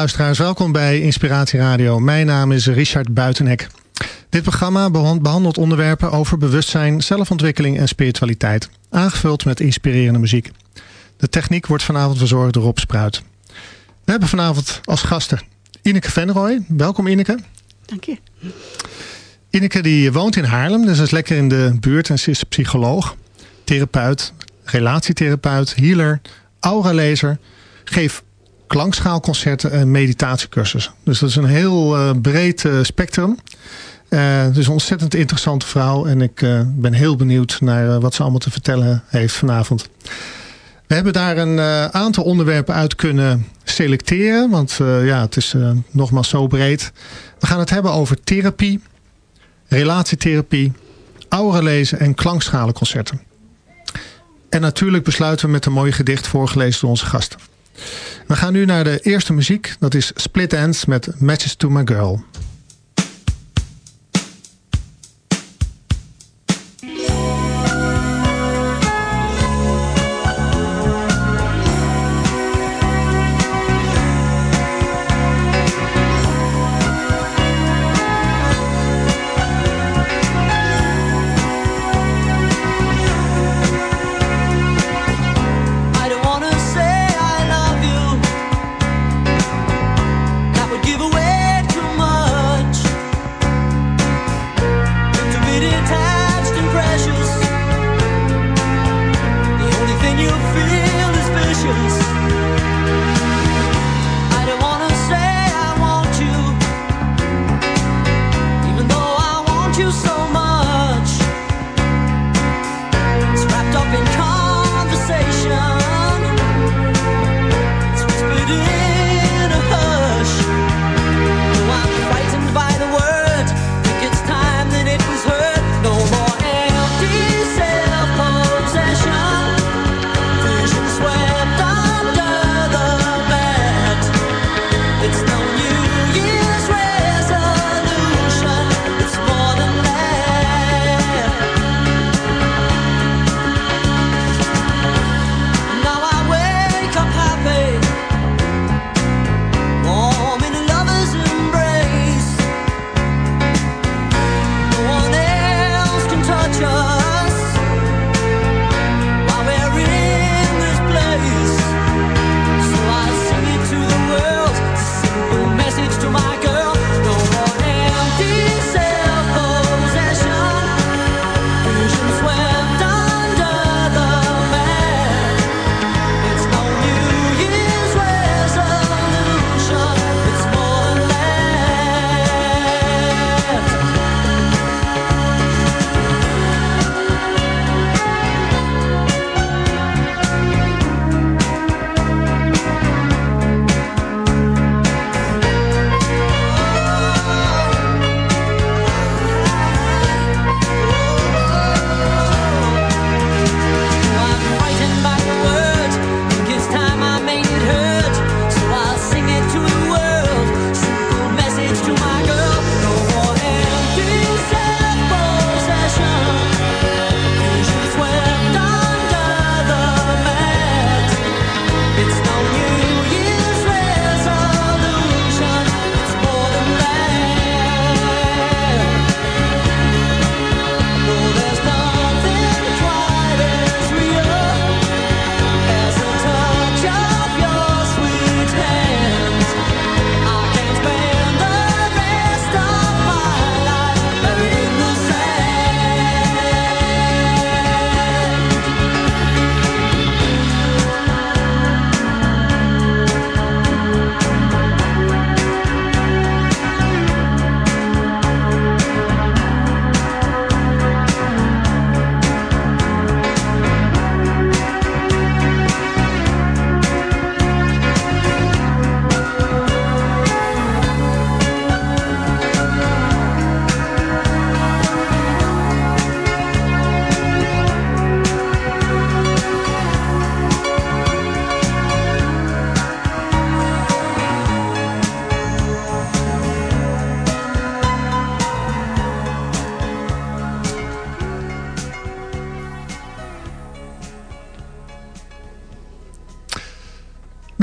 luisteraars, welkom bij Inspiratie Radio. Mijn naam is Richard Buitenhek. Dit programma behandelt onderwerpen over bewustzijn, zelfontwikkeling en spiritualiteit. Aangevuld met inspirerende muziek. De techniek wordt vanavond verzorgd door Rob Spruit. We hebben vanavond als gasten Ineke Venrooy. Welkom Ineke. Dank je. Ineke die woont in Haarlem, dus is lekker in de buurt en ze is psycholoog, therapeut, relatietherapeut, healer, auralezer. Geef klankschaalconcerten en meditatiecursussen. Dus dat is een heel uh, breed uh, spectrum. Uh, dus een ontzettend interessante vrouw. En ik ben heel benieuwd naar wat ze allemaal te vertellen heeft vanavond. We hebben daar een aantal onderwerpen uit kunnen selecteren. Want ja, het is nogmaals zo breed. We gaan het hebben over therapie, relatietherapie, auralezen en klankschalenconcerten. En natuurlijk besluiten we met een mooi gedicht voorgelezen door onze gasten. We gaan nu naar de eerste muziek. Dat is Split Ends met Matches to My Girl.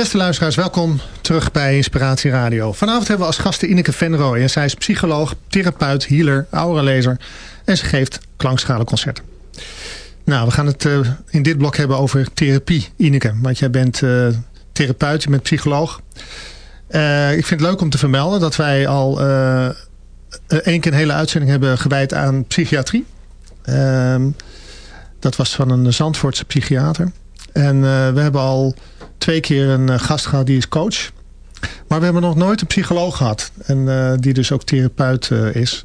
Beste luisteraars, welkom terug bij Inspiratie Radio. Vanavond hebben we als gasten Ineke Venrooy. En zij is psycholoog, therapeut, healer, auralezer. En ze geeft klankschalenconcerten. Nou, we gaan het uh, in dit blok hebben over therapie, Ineke. Want jij bent uh, therapeut, je bent psycholoog. Uh, ik vind het leuk om te vermelden dat wij al één keer een hele uitzending hebben gewijd aan psychiatrie. Ehm, dat was van een Zandvoortse psychiater. En we hebben al twee keer een eh, gast gehad die is coach. Maar we hebben nog nooit een psycholoog gehad. En uh, die dus ook therapeut uh, is.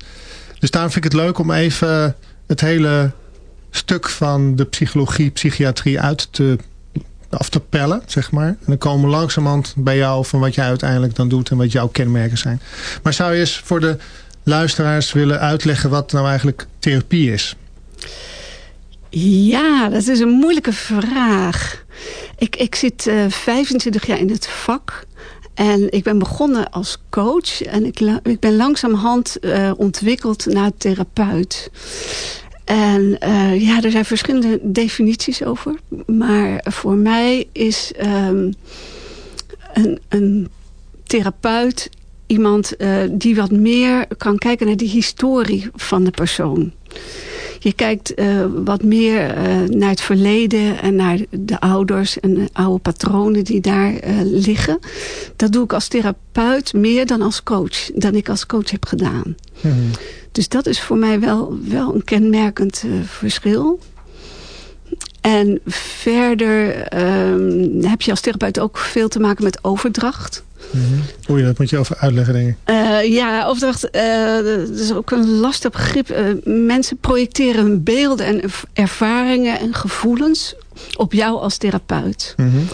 Dus daarom vind ik het leuk om even het hele stuk van de psychologie, psychiatrie uit te, af te pellen, zeg maar. En dan komen we langzamerhand bij jou van wat jij uiteindelijk dan doet en wat jouw kenmerken zijn. Maar zou je eens voor de luisteraars willen uitleggen wat nou eigenlijk therapie is? Ja, dat is een moeilijke vraag. Ik, ik zit uh, eh, 25 jaar in het vak. En ik ben begonnen als coach. En ik, ik ben langzamerhand uh, ontwikkeld naar therapeut. En uh, ja, er zijn verschillende definities over. Maar voor mij is um, een, een therapeut iemand die wat meer kan kijken naar de historie van de persoon. Je kijkt uh, wat meer uh, naar het verleden en naar de ouders en de oude patronen die daar uh, liggen. Dat doe ik als therapeut meer dan als coach, dan ik als coach heb gedaan. Mm -hmm. Dus dat is voor mij wel, wel een kenmerkend verschil. En verder um, heb je als therapeut ook veel te maken met overdracht. Mm -hmm. Dat moet je over uitleggen, denk ik. Uh, ja, overdracht, uh, dat is ook een lastig begrip. Uh, mensen projecteren beelden en ervaringen en gevoelens op jou als therapeut. Mm -hmm.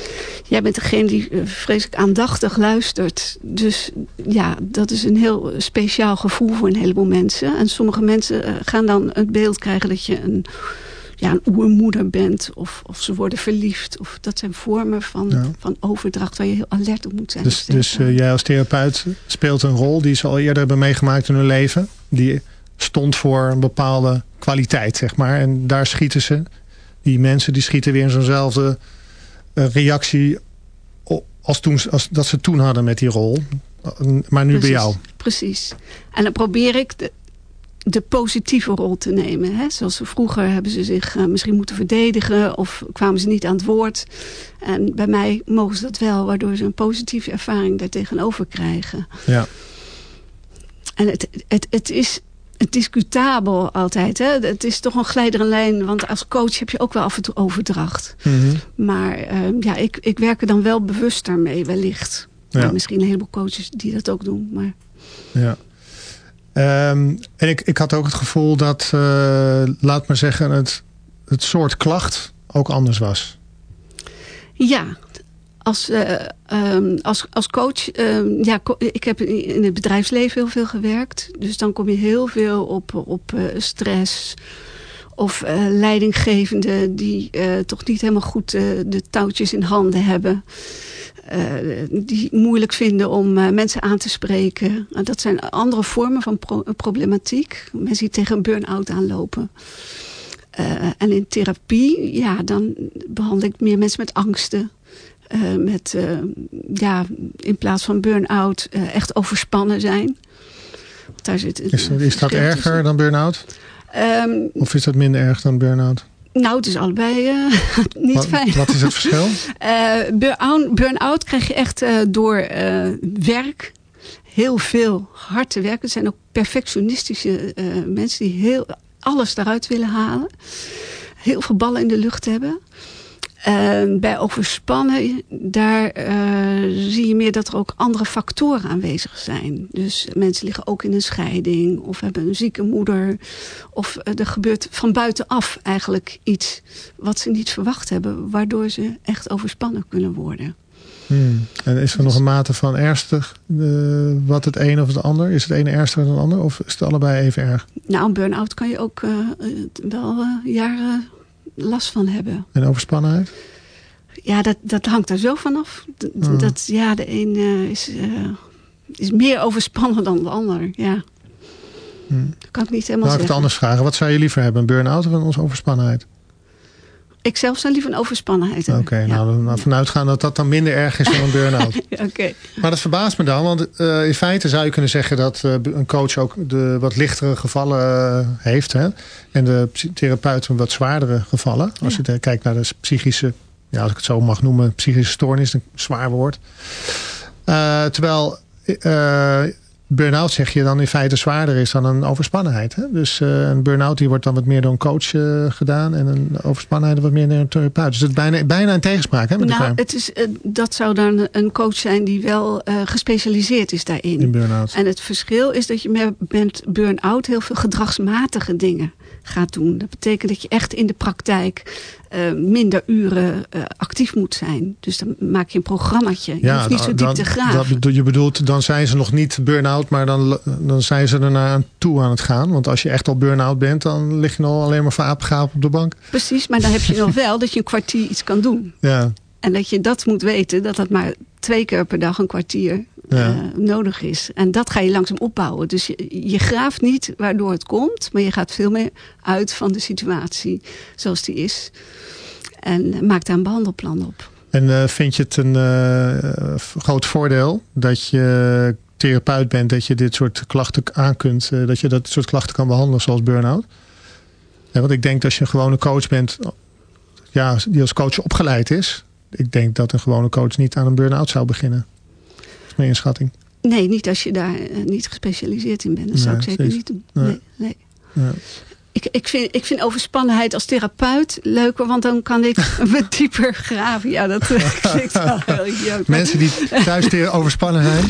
Jij bent degene die vreselijk aandachtig luistert. Dus ja, dat is een heel speciaal gevoel voor een heleboel mensen. En sommige mensen gaan dan het beeld krijgen dat je een ja, een oermoeder bent. Of, of ze worden verliefd. Of dat zijn vormen van, ja. van overdracht waar je heel alert op moet zijn. Dus, dus uh, jij als therapeut speelt een rol die ze al eerder hebben meegemaakt in hun leven. Die stond voor een bepaalde kwaliteit, zeg maar. En daar schieten ze. Die mensen die schieten weer in zo'nzelfde uh, reactie als, toen, als dat ze toen hadden met die rol. Maar nu precies, bij jou. Precies. En dan probeer ik de, de positieve rol te nemen. Hè? Zoals vroeger hebben ze zich uh, misschien moeten verdedigen of kwamen ze niet aan het woord. En bij mij mogen ze dat wel, waardoor ze een positieve ervaring daar tegenover krijgen. Ja. En het, het, het is discutabel altijd. Hè? Het is toch een glijdere lijn, want als coach heb je ook wel af en toe overdracht. Mm -hmm. Maar uh, ja, ik, ik werk er dan wel bewust mee, wellicht. Ja. Misschien een heleboel coaches die dat ook doen. Maar... Ja. Um, en ik, ik had ook het gevoel dat, uh, laat maar zeggen, het, het soort klacht ook anders was. Ja, als, uh, um, als, als coach, um, ja, ik heb in het bedrijfsleven heel veel gewerkt. Dus dan kom je heel veel op, op uh, stress of uh, leidinggevenden die toch niet helemaal goed de touwtjes in handen hebben. Uh, die moeilijk vinden om uh, mensen aan te spreken. Uh, dat zijn andere vormen van pro problematiek. Mensen die tegen een burn-out aanlopen. en in therapie, ja, dan behandel ik meer mensen met angsten. met, ja, in plaats van burn-out, echt overspannen zijn. Daar zit, is, is dat erger tussen. dan burn-out? Um, of is dat minder erg dan burn-out? Nou, het is allebei uh, niet wat, fijn. Wat is het verschil? uh, Burn-out krijg je echt uh, door werk. Heel veel hard te werken. Het zijn ook perfectionistische mensen die heel alles eruit willen halen. Heel veel ballen in de lucht hebben. Uh, bij overspannen, daar uh, zie je meer dat er ook andere factoren aanwezig zijn. Dus mensen liggen ook in een scheiding of hebben een zieke moeder. Of uh, er gebeurt van buitenaf eigenlijk iets wat ze niet verwacht hebben. Waardoor ze echt overspannen kunnen worden. Hmm. En is er dus... nog een mate van ernstig wat het een of het ander? Is het ene ernstiger dan het ander of is het allebei even erg? Nou, een burn-out kan je ook wel jaren last van hebben. En overspannenheid? Ja, dat, dat hangt er zo vanaf. Dat, Hmm. dat, ja, de een uh, is, uh, is meer overspannen dan de ander. Ja. Hmm. Dat kan ik niet helemaal Laat ik het anders vragen. Wat zou je liever hebben? Een burn-out of een overspannenheid? Ik zelf zou liever een overspannenheid Oké, nou dan vanuit gaan dat dat dan minder erg is dan een burn-out. Oké. Maar dat verbaast me dan, want uh, in feite zou je kunnen zeggen dat uh, een coach ook de wat lichtere gevallen uh, heeft. Hè? En de therapeut een wat zwaardere gevallen. Als ja. je kijkt naar de psychische, ja, als ik het zo mag noemen, psychische stoornis, een zwaar woord. terwijl burn-out zeg je dan in feite zwaarder is dan een overspannenheid. Hè? Dus uh, een burn-out die wordt dan wat meer door een coach uh, gedaan. En een overspannenheid wat meer door een therapeut. Dus het is bijna, bijna een tegenspraak hè, met nou, elkaar. Het is, uh, dat zou dan een coach zijn die wel gespecialiseerd is daarin. In burn-out. En het verschil is dat je met burn-out heel veel gedragsmatige dingen gaat doen. Dat betekent dat je echt in de praktijk uh, minder uren uh, actief moet zijn. Dus dan maak je een programmaatje. Je ja, hoeft niet zo diep dan, te graven. Dat, je bedoelt, dan zijn ze nog niet burn-out, maar dan, dan zijn ze er naar toe aan het gaan. Want als je echt al burn-out bent, dan lig je nog alleen maar voor apengaap op de bank. Precies, maar dan heb je nog wel dat je een kwartier iets kan doen. Ja. En dat je dat moet weten, dat dat maar twee keer per dag een kwartier ja. uh, nodig is. En dat ga je langzaam opbouwen. Dus je, je graaft niet waardoor het komt, maar je gaat veel meer uit van de situatie zoals die is. En maakt daar een behandelplan op. En uh, vind je het een uh, groot voordeel dat je therapeut bent, dat je dit soort klachten aan kunt, dat je dat soort klachten kan behandelen zoals burn-out? Ja, want ik denk dat als je een gewone coach bent, ja, die als coach opgeleid is, ik denk dat een gewone coach niet aan een burn-out zou beginnen. Dat is mijn inschatting. Nee, niet als je daar uh, niet gespecialiseerd in bent. Dat nee, zou ik zeker niet doen. Nee. nee, nee. Ja. Ik, ik, vind, ik vind overspannenheid als therapeut leuker, want dan kan ik wat dieper graven. Ja, dat klinkt wel heel idioot. Mensen die thuis tegen overspannenheid.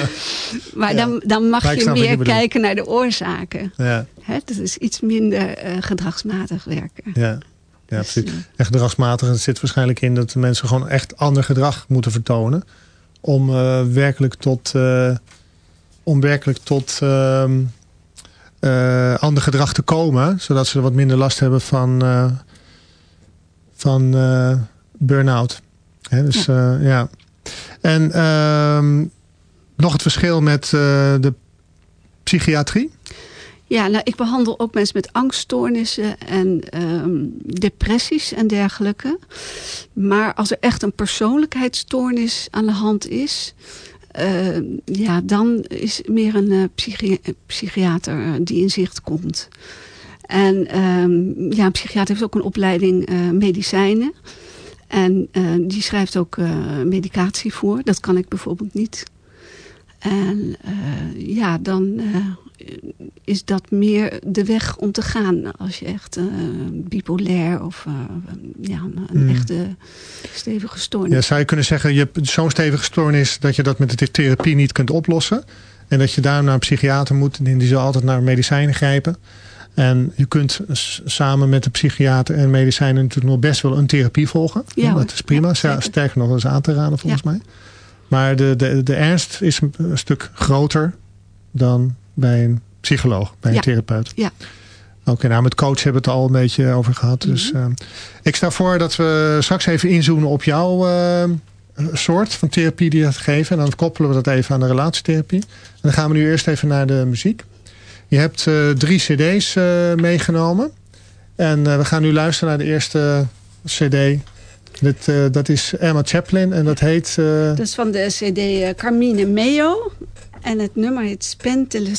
maar dan, dan mag je meer kijken naar de oorzaken. Ja. Hè, dat is iets minder uh, gedragsmatig werken. Ja. Ja, precies. En gedragsmatig het zit waarschijnlijk in dat de mensen gewoon echt ander gedrag moeten vertonen. Om uh, werkelijk tot, uh, om werkelijk tot uh, ander gedrag te komen. Zodat ze wat minder last hebben van, van burn-out. Dus ja. ja. En ehm, nog het verschil met de psychiatrie. Ja, nou, ik behandel ook mensen met angststoornissen en um, depressies en dergelijke. Maar als er echt een persoonlijkheidsstoornis aan de hand is... Uh, ja, dan is meer een psychi psychiater uh, die in zicht komt. En um, ja, een psychiater heeft ook een opleiding medicijnen. En die schrijft ook medicatie voor. Dat kan ik bijvoorbeeld niet. En ja, dan is dat meer de weg om te gaan. Als je echt uh, bipolair of ja, een Hmm. echte stevige stoornis. Ja, zou je kunnen zeggen, je hebt zo'n stevige stoornis dat je dat met de therapie niet kunt oplossen. En dat je daar naar een psychiater moet en die zal altijd naar medicijnen grijpen. En je kunt samen met de psychiater en medicijnen natuurlijk nog best wel een therapie volgen. Ja, dat is prima. Ja, Sterker nog, dat is aan te raden volgens mij. Maar de, de, de ernst is een, een stuk groter dan bij een psycholoog, bij een Ja. therapeut. Ja. Oké, nou met coach hebben we het al een beetje over gehad. Dus Mhm. eh, ik stel voor dat we straks even inzoomen op jouw eh, soort van therapie die je gaat geven. En dan koppelen we dat even aan de relatietherapie. En dan gaan we nu eerst even naar de muziek. Je hebt eh, drie cd's eh, meegenomen. En eh, we gaan nu luisteren naar de eerste cd. Eh, dat is Emma Chaplin en dat heet... eh, Dat is van de cd eh, Carmine Meo. En het nummer heet Spente le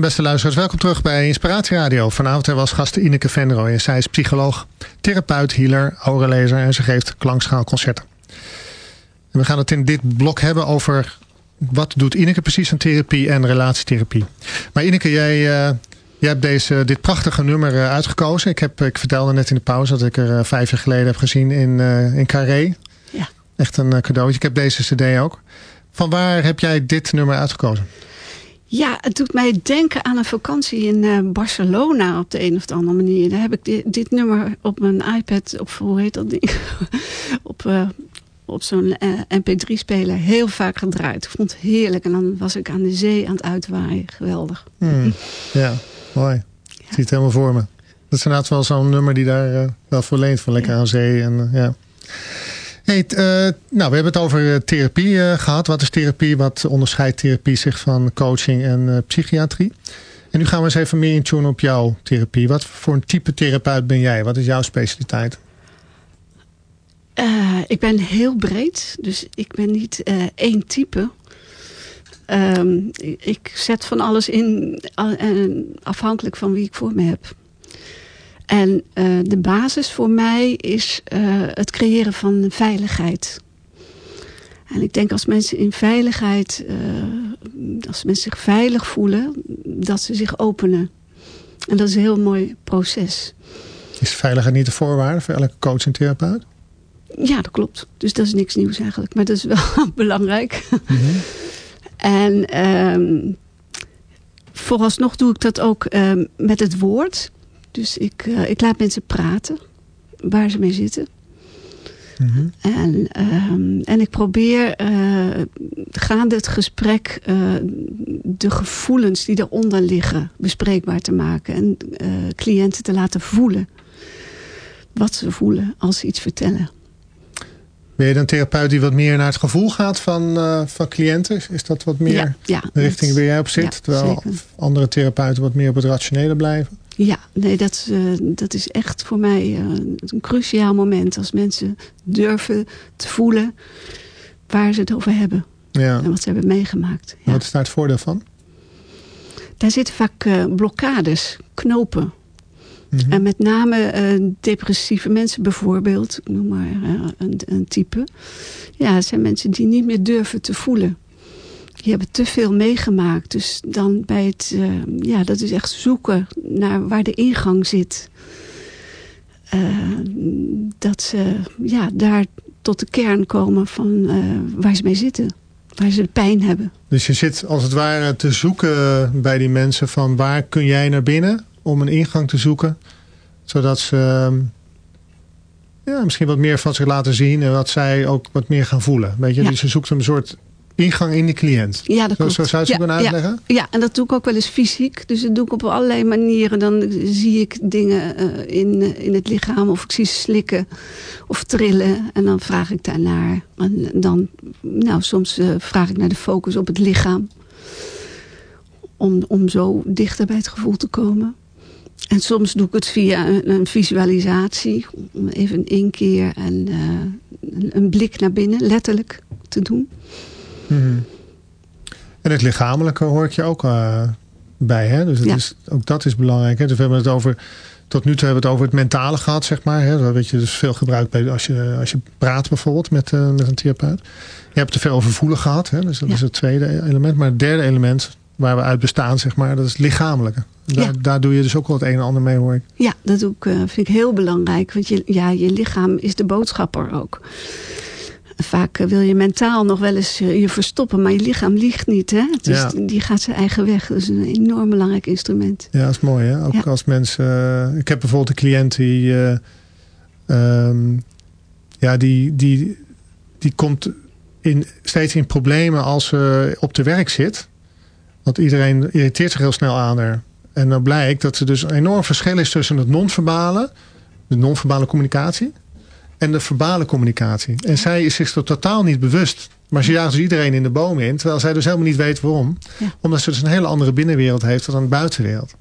beste luisteraars, welkom terug bij Inspiratie Radio. Vanavond als gast Ineke Venrooy. En zij is psycholoog, therapeut, healer, aurelezer en ze geeft klankschaalconcerten. En we gaan het in dit blok hebben over wat doet Ineke precies aan therapie en relatietherapie. Maar Ineke, jij, uh, jij hebt deze, dit prachtige nummer uh, uitgekozen. Ik, heb, ik vertelde net in de pauze dat ik er uh, vijf jaar geleden heb gezien in, in Carré. Ja. Echt een cadeautje. Ik heb deze cd ook. Van waar heb jij dit nummer uitgekozen? Ja, het doet mij denken aan een vakantie in uh, Barcelona op de een of andere manier. Daar heb ik dit, dit nummer op mijn iPad, op hoe heet dat ding? op, uh, op zo'n uh, mp3-speler heel vaak gedraaid. Ik vond het heerlijk. En dan was ik aan de zee aan het uitwaaien. Geweldig. Hmm, ja, mooi. Ja. Ik zie het helemaal voor me. Dat is inderdaad wel zo'n nummer die daar wel voor leent. Van lekker ja. aan zee. En, ja. Hey, uh, nou, we hebben het over uh, therapie uh, gehad. Wat is therapie? Wat onderscheidt therapie zich van coaching en psychiatrie? En nu gaan we eens even meer intunen op jouw therapie. Wat voor een type therapeut ben jij? Wat is jouw specialiteit? ik ben heel breed. Dus ik ben niet één type. Um, ik zet van alles in afhankelijk van wie ik voor me heb. En uh, de basis voor mij is uh, het creëren van veiligheid. En ik denk als mensen in veiligheid, uh, als mensen zich veilig voelen, dat ze zich openen. En dat is een heel mooi proces. Is veiligheid niet de voorwaarde voor elke coach en therapeut? Ja, dat klopt. Dus dat is niks nieuws eigenlijk. Maar dat is wel belangrijk. Mm -hmm. En um, vooralsnog doe ik dat ook um, met het woord. Dus ik, uh, ik laat mensen praten waar ze mee zitten. Mm -hmm. en, um, en ik probeer uh, gaande het gesprek uh, de gevoelens die eronder liggen bespreekbaar te maken. En cliënten te laten voelen wat ze voelen als ze iets vertellen. Ben je dan therapeut die wat meer naar het gevoel gaat van, van cliënten? Is dat wat meer ja, ja, de richting waar jij op zit? Ja, terwijl zeker. andere therapeuten wat meer op het rationele blijven? Ja, nee, dat, uh, dat is echt voor mij uh, een cruciaal moment. Als mensen durven te voelen waar ze het over hebben. Ja. En wat ze hebben meegemaakt. Ja. Wat is daar het voordeel van? Daar zitten vaak uh, blokkades, knopen. Mm -hmm. En met name depressieve mensen bijvoorbeeld. Ik noem maar een, een type. Ja, het zijn mensen die niet meer durven te voelen die hebben te veel meegemaakt. Dus dan bij het, uh, ja, dat is echt zoeken naar waar de ingang zit. Uh, dat ze ja, daar tot de kern komen van uh, waar ze mee zitten. Waar ze de pijn hebben. Dus je zit als het ware te zoeken bij die mensen van waar kun jij naar binnen? om een ingang te zoeken. Zodat ze ehm, ja, misschien wat meer van zich laten zien. En wat zij ook wat meer gaan voelen. Weet je? Dus ze zoekt een soort ingang in de cliënt. Ja, dat zo, klopt. zo zou je het ja, kunnen uitleggen? Ja, ja, en dat doe ik ook wel eens fysiek. Dus dat doe ik op allerlei manieren. Dan zie ik dingen uh, in, uh, in het lichaam. Of ik zie ze slikken of trillen. En dan vraag ik daarnaar. En dan, nou, soms uh, vraag ik naar de focus op het lichaam. Om, om zo dichter bij het gevoel te komen. En soms doe ik het via een, een visualisatie. Om even een inkeer en een blik naar binnen, letterlijk, te doen. Mm -hmm. En het lichamelijke hoor ik je ook uh, bij. Hè? Dus het Ja. is, ook dat is belangrijk. Hè? Dus we hebben het over, tot nu toe hebben we het over het mentale gehad, zeg maar. Hè? Dat weet je dus veel gebruikt bij, als, je, als je praat bijvoorbeeld met, uh, met een therapeut. Je hebt er veel over voelen gehad. Hè? Dus dat Ja. is het tweede element. Maar het derde element waar we uit bestaan, zeg maar, dat is het lichamelijke. Daar, Ja. daar doe je dus ook wel het een en ander mee, hoor ik. Ja, dat doe ik, uh, vind ik heel belangrijk. Want je, ja, je lichaam is de boodschapper ook. Vaak uh, wil je mentaal nog wel eens uh, je verstoppen, maar je lichaam liegt niet. Hè? Dus Ja. die gaat zijn eigen weg. Dat is een enorm belangrijk instrument. Ja, dat is mooi. Hè? Ook Ja. als mensen... eh, ik heb bijvoorbeeld een cliënt die... eh, ehm, ja, die, die, die komt in, steeds in problemen als ze op de werk zit. Want iedereen irriteert zich heel snel aan haar. En dan blijkt dat er dus een enorm verschil is tussen het non-verbale... de non-verbale communicatie... en de verbale communicatie. En zij is zich er totaal niet bewust. Maar ze jaagt dus iedereen in de boom in... terwijl zij dus helemaal niet weet waarom. Ja. Omdat ze dus een hele andere binnenwereld heeft dan een buitenwereld.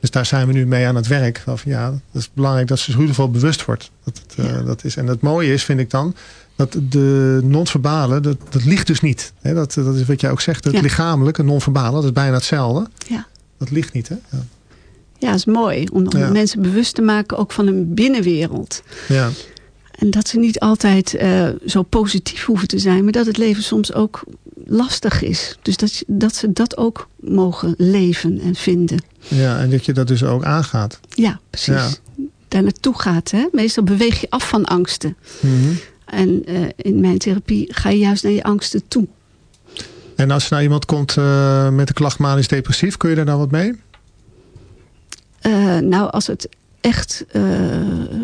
Dus daar zijn we nu mee aan het werk. Van, ja, dat is belangrijk dat ze in ieder geval bewust wordt. Dat het, uh, Ja. dat is. En het mooie is, vind ik dan... dat de non-verbale, dat, dat ligt dus niet. Dat, dat is wat jij ook zegt. Het Ja. lichamelijke, non-verbale, dat is bijna hetzelfde. Ja. Dat ligt niet, hè? Ja. Ja, dat is mooi. Om, om Ja. mensen bewust te maken ook van een binnenwereld. ja. En dat ze niet altijd eh, zo positief hoeven te zijn. Maar dat het leven soms ook lastig is. Dus dat, dat ze dat ook mogen leven en vinden. Ja, en dat je dat dus ook aangaat. Ja, precies. Ja. Daar naartoe gaat. Hè? Meestal beweeg je af van angsten. Mhm. En eh, in mijn therapie ga je juist naar je angsten toe. En als er nou iemand komt uh, met de klacht manisch depressief, kun je daar dan wat mee? Uh, nou, als het echt uh,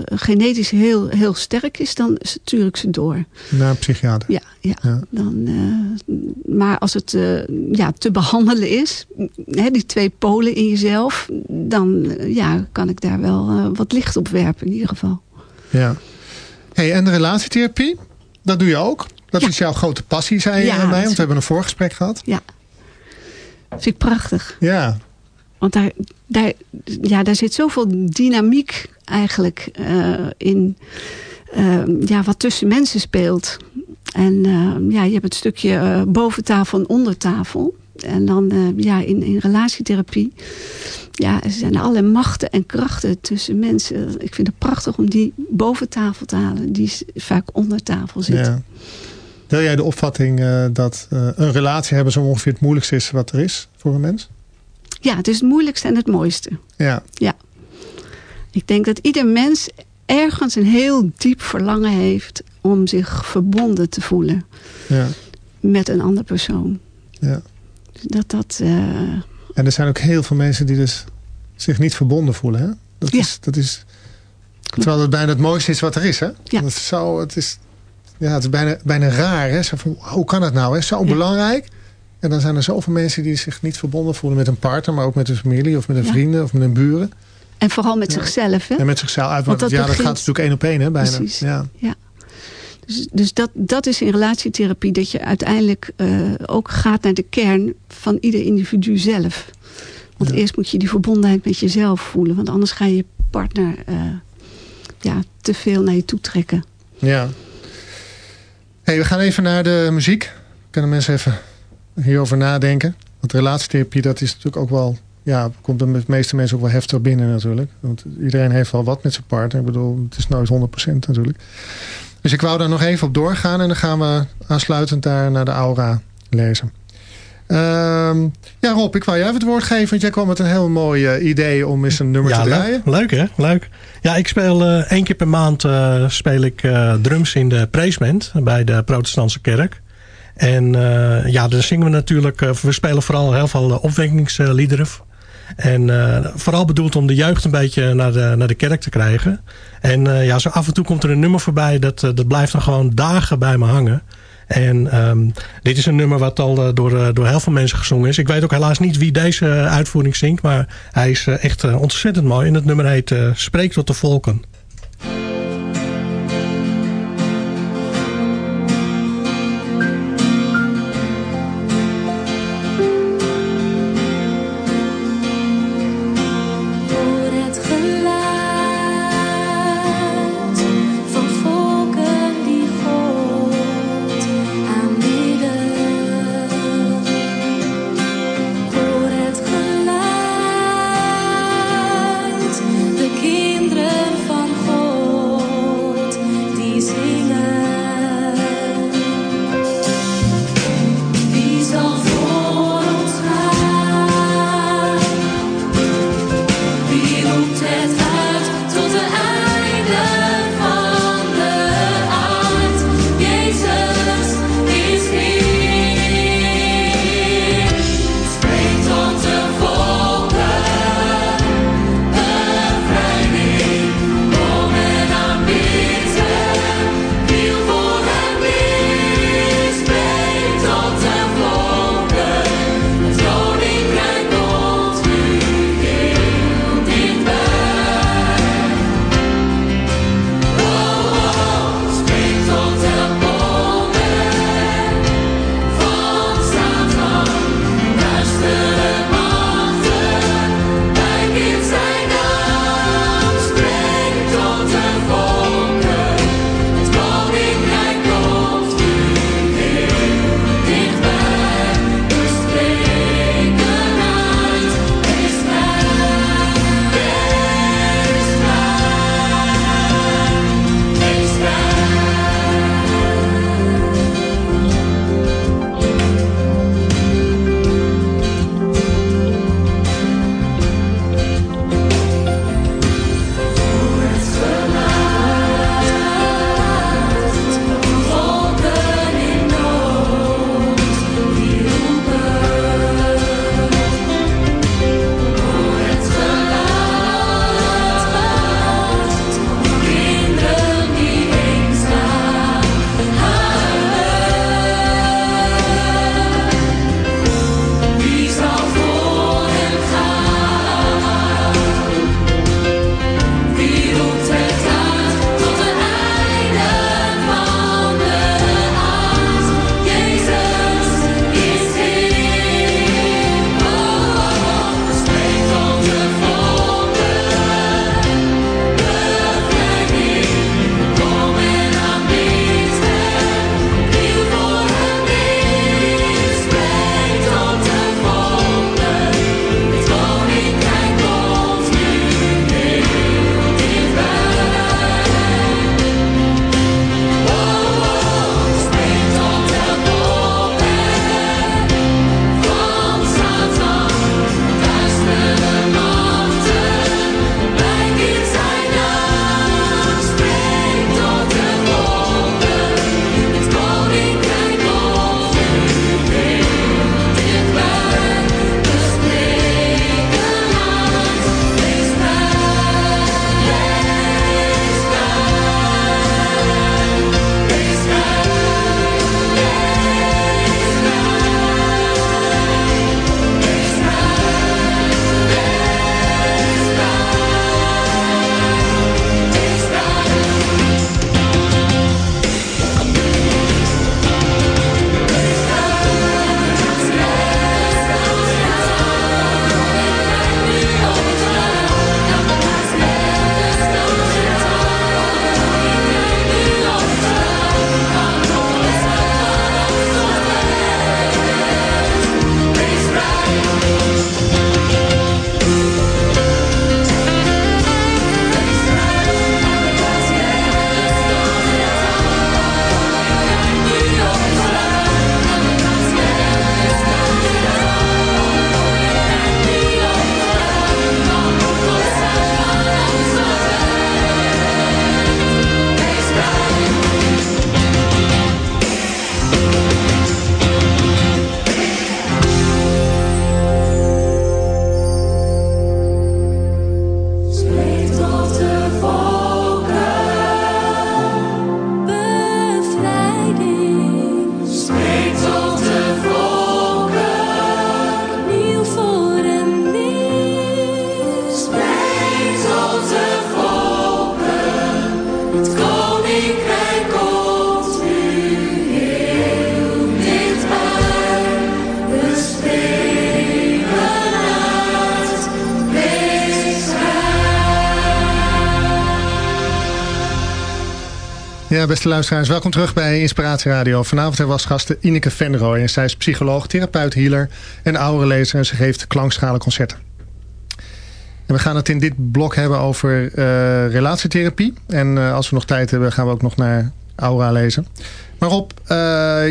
genetisch heel, heel sterk is, dan stuur ik ze door. Naar een psychiater? Ja, ja. Ja. Dan, uh, maar als het uh, ja, te behandelen is, hè, die twee polen in jezelf, dan ja, kan ik daar wel wat licht op werpen in ieder geval. Ja. Hey, en de relatietherapie, dat doe je ook? Dat Ja. is jouw grote passie, zei je Ja, aan mij, dat want we hebben een voorgesprek gehad. Ja. Vind ik prachtig. Ja, Want daar, daar, ja, daar zit zoveel dynamiek eigenlijk uh, in. Uh, ja, wat tussen mensen speelt. En uh, ja, je hebt het stukje boven tafel en onder tafel. En dan ja, in, in relatietherapie. Ja, er zijn allerlei machten en krachten tussen mensen. Ik vind het prachtig om die boven tafel te halen. Die vaak onder tafel zitten. ja. Deel jij de opvatting dat een relatie hebben zo ongeveer het moeilijkste is wat er is voor een mens? Ja, het is het moeilijkste en het mooiste. Ja. Ja. Ik denk dat ieder mens ergens een heel diep verlangen heeft om zich verbonden te voelen ja. met een andere persoon. Ja. Dat dat. Uh... En er zijn ook heel veel mensen die dus zich niet verbonden voelen. Hè? Dat, Ja. is, dat is. Terwijl het bijna het mooiste is wat er is. Hè? Ja. Dat is zo, het is, ja, het is bijna, bijna raar. Hè? Zo van, hoe kan dat nou? Hè? Zo Ja. belangrijk. En dan zijn er zoveel mensen die zich niet verbonden voelen met een partner, maar ook met hun familie of met hun Ja. vrienden of met hun buren. En vooral met Ja. zichzelf. Hè? En met zichzelf uit. Want Want dat ja, dat gaat natuurlijk één op één, hè, bijna. Precies. Ja. Dus, dus dat, dat is in relatietherapie dat je uiteindelijk uh, ook gaat naar de kern van ieder individu zelf. Want Ja. eerst moet je die verbondenheid met jezelf voelen. Want anders ga je je partner uh, ja, te veel naar je toe trekken. ja. Hey, we gaan even naar de muziek. Kunnen mensen even hierover nadenken. Want relatietherapie, dat is natuurlijk ook wel... Ja, komt de meeste mensen ook wel heftig binnen natuurlijk. Want iedereen heeft wel wat met zijn partner. Ik bedoel, het is nooit 100% natuurlijk. Dus ik wou daar nog even op doorgaan. En dan gaan we aansluitend daar naar de aura lezen. Um, ja, Rob, ik wou jij even het woord geven. Want jij kwam met een heel mooi uh, idee om eens een nummer ja, te draaien. Leuk, leuk hè? Leuk. Ja, ik speel uh, één keer per maand uh, speel ik drums in de Praisement bij de protestantse kerk. En ja, daar zingen we natuurlijk... we spelen vooral heel veel opwekkingsliederen. En vooral bedoeld om de jeugd een beetje naar de, naar de kerk te krijgen. En ja, zo af en toe komt er een nummer voorbij. Dat, dat blijft dan gewoon dagen bij me hangen. En um, dit is een nummer wat al door, door heel veel mensen gezongen is. Ik weet ook helaas niet wie deze uitvoering zingt. Maar hij is echt ontzettend mooi. En het nummer heet Spreek tot de volken. Beste luisteraars, welkom terug bij Inspiratie Radio. Vanavond hebben we als gasten Ineke Venrooy. En zij is psycholoog, therapeut, healer en aurelezer. En ze geeft klankschalenconcerten. En we gaan het in dit blok hebben over uh, relatietherapie. En uh, als we nog tijd hebben, gaan we ook nog naar aura lezen. Maar Rob, uh,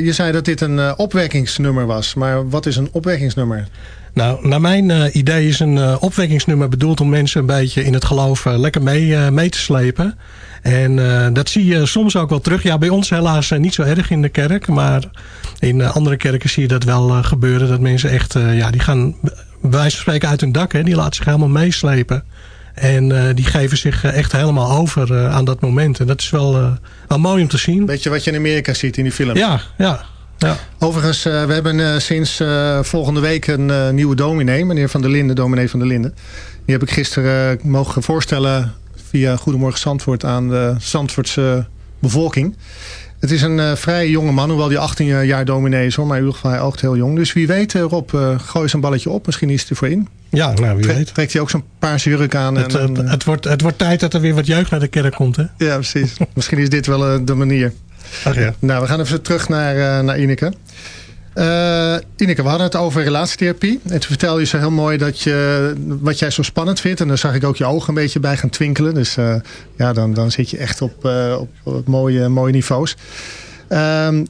je zei dat dit een opwekkingsnummer was. Maar wat is een opwekkingsnummer? Nou, naar mijn idee is een opwekkingsnummer bedoeld om mensen een beetje in het geloof lekker mee, mee te slepen. En dat zie je soms ook wel terug. Ja, bij ons helaas niet zo erg in de kerk. Maar in andere kerken zie je dat wel gebeuren. Dat mensen echt, ja, die gaan van spreken uit hun dak. Hè, die laten zich helemaal meeslepen. En die geven zich echt helemaal over aan dat moment. En dat is wel, wel mooi om te zien. Weet je wat je in Amerika ziet in die films? Ja, ja. Ja. Overigens, uh, we hebben uh, sinds uh, volgende week een nieuwe dominee. Meneer Van der Linden, dominee Van der Linden. Die heb ik gisteren mogen voorstellen via Goedemorgen Zandvoort aan de Zandvoortse bevolking. Het is een vrij jonge man, hoewel die 18 jaar dominee is. Hoor, maar in ieder geval hij oogt heel jong. Dus wie weet, Rob, gooi eens een balletje op. Misschien is hij ervoor in. Ja, nou wie weet. Trekt hij ook zo'n paarse jurk aan. Het, en, het, het, wordt, het wordt tijd dat er weer wat jeugd naar de kerk komt, hè? Ja, precies. Misschien is dit wel de manier. Ach ja. Nou, we gaan even terug naar, naar Ineke. Uh, Ineke, we hadden het over relatietherapie. En toen vertelde je zo heel mooi dat je, wat jij zo spannend vindt. En dan zag ik ook je ogen een beetje bij gaan twinkelen. Dus uh, ja, dan, dan zit je echt op, op, op mooie, mooie niveaus. Um,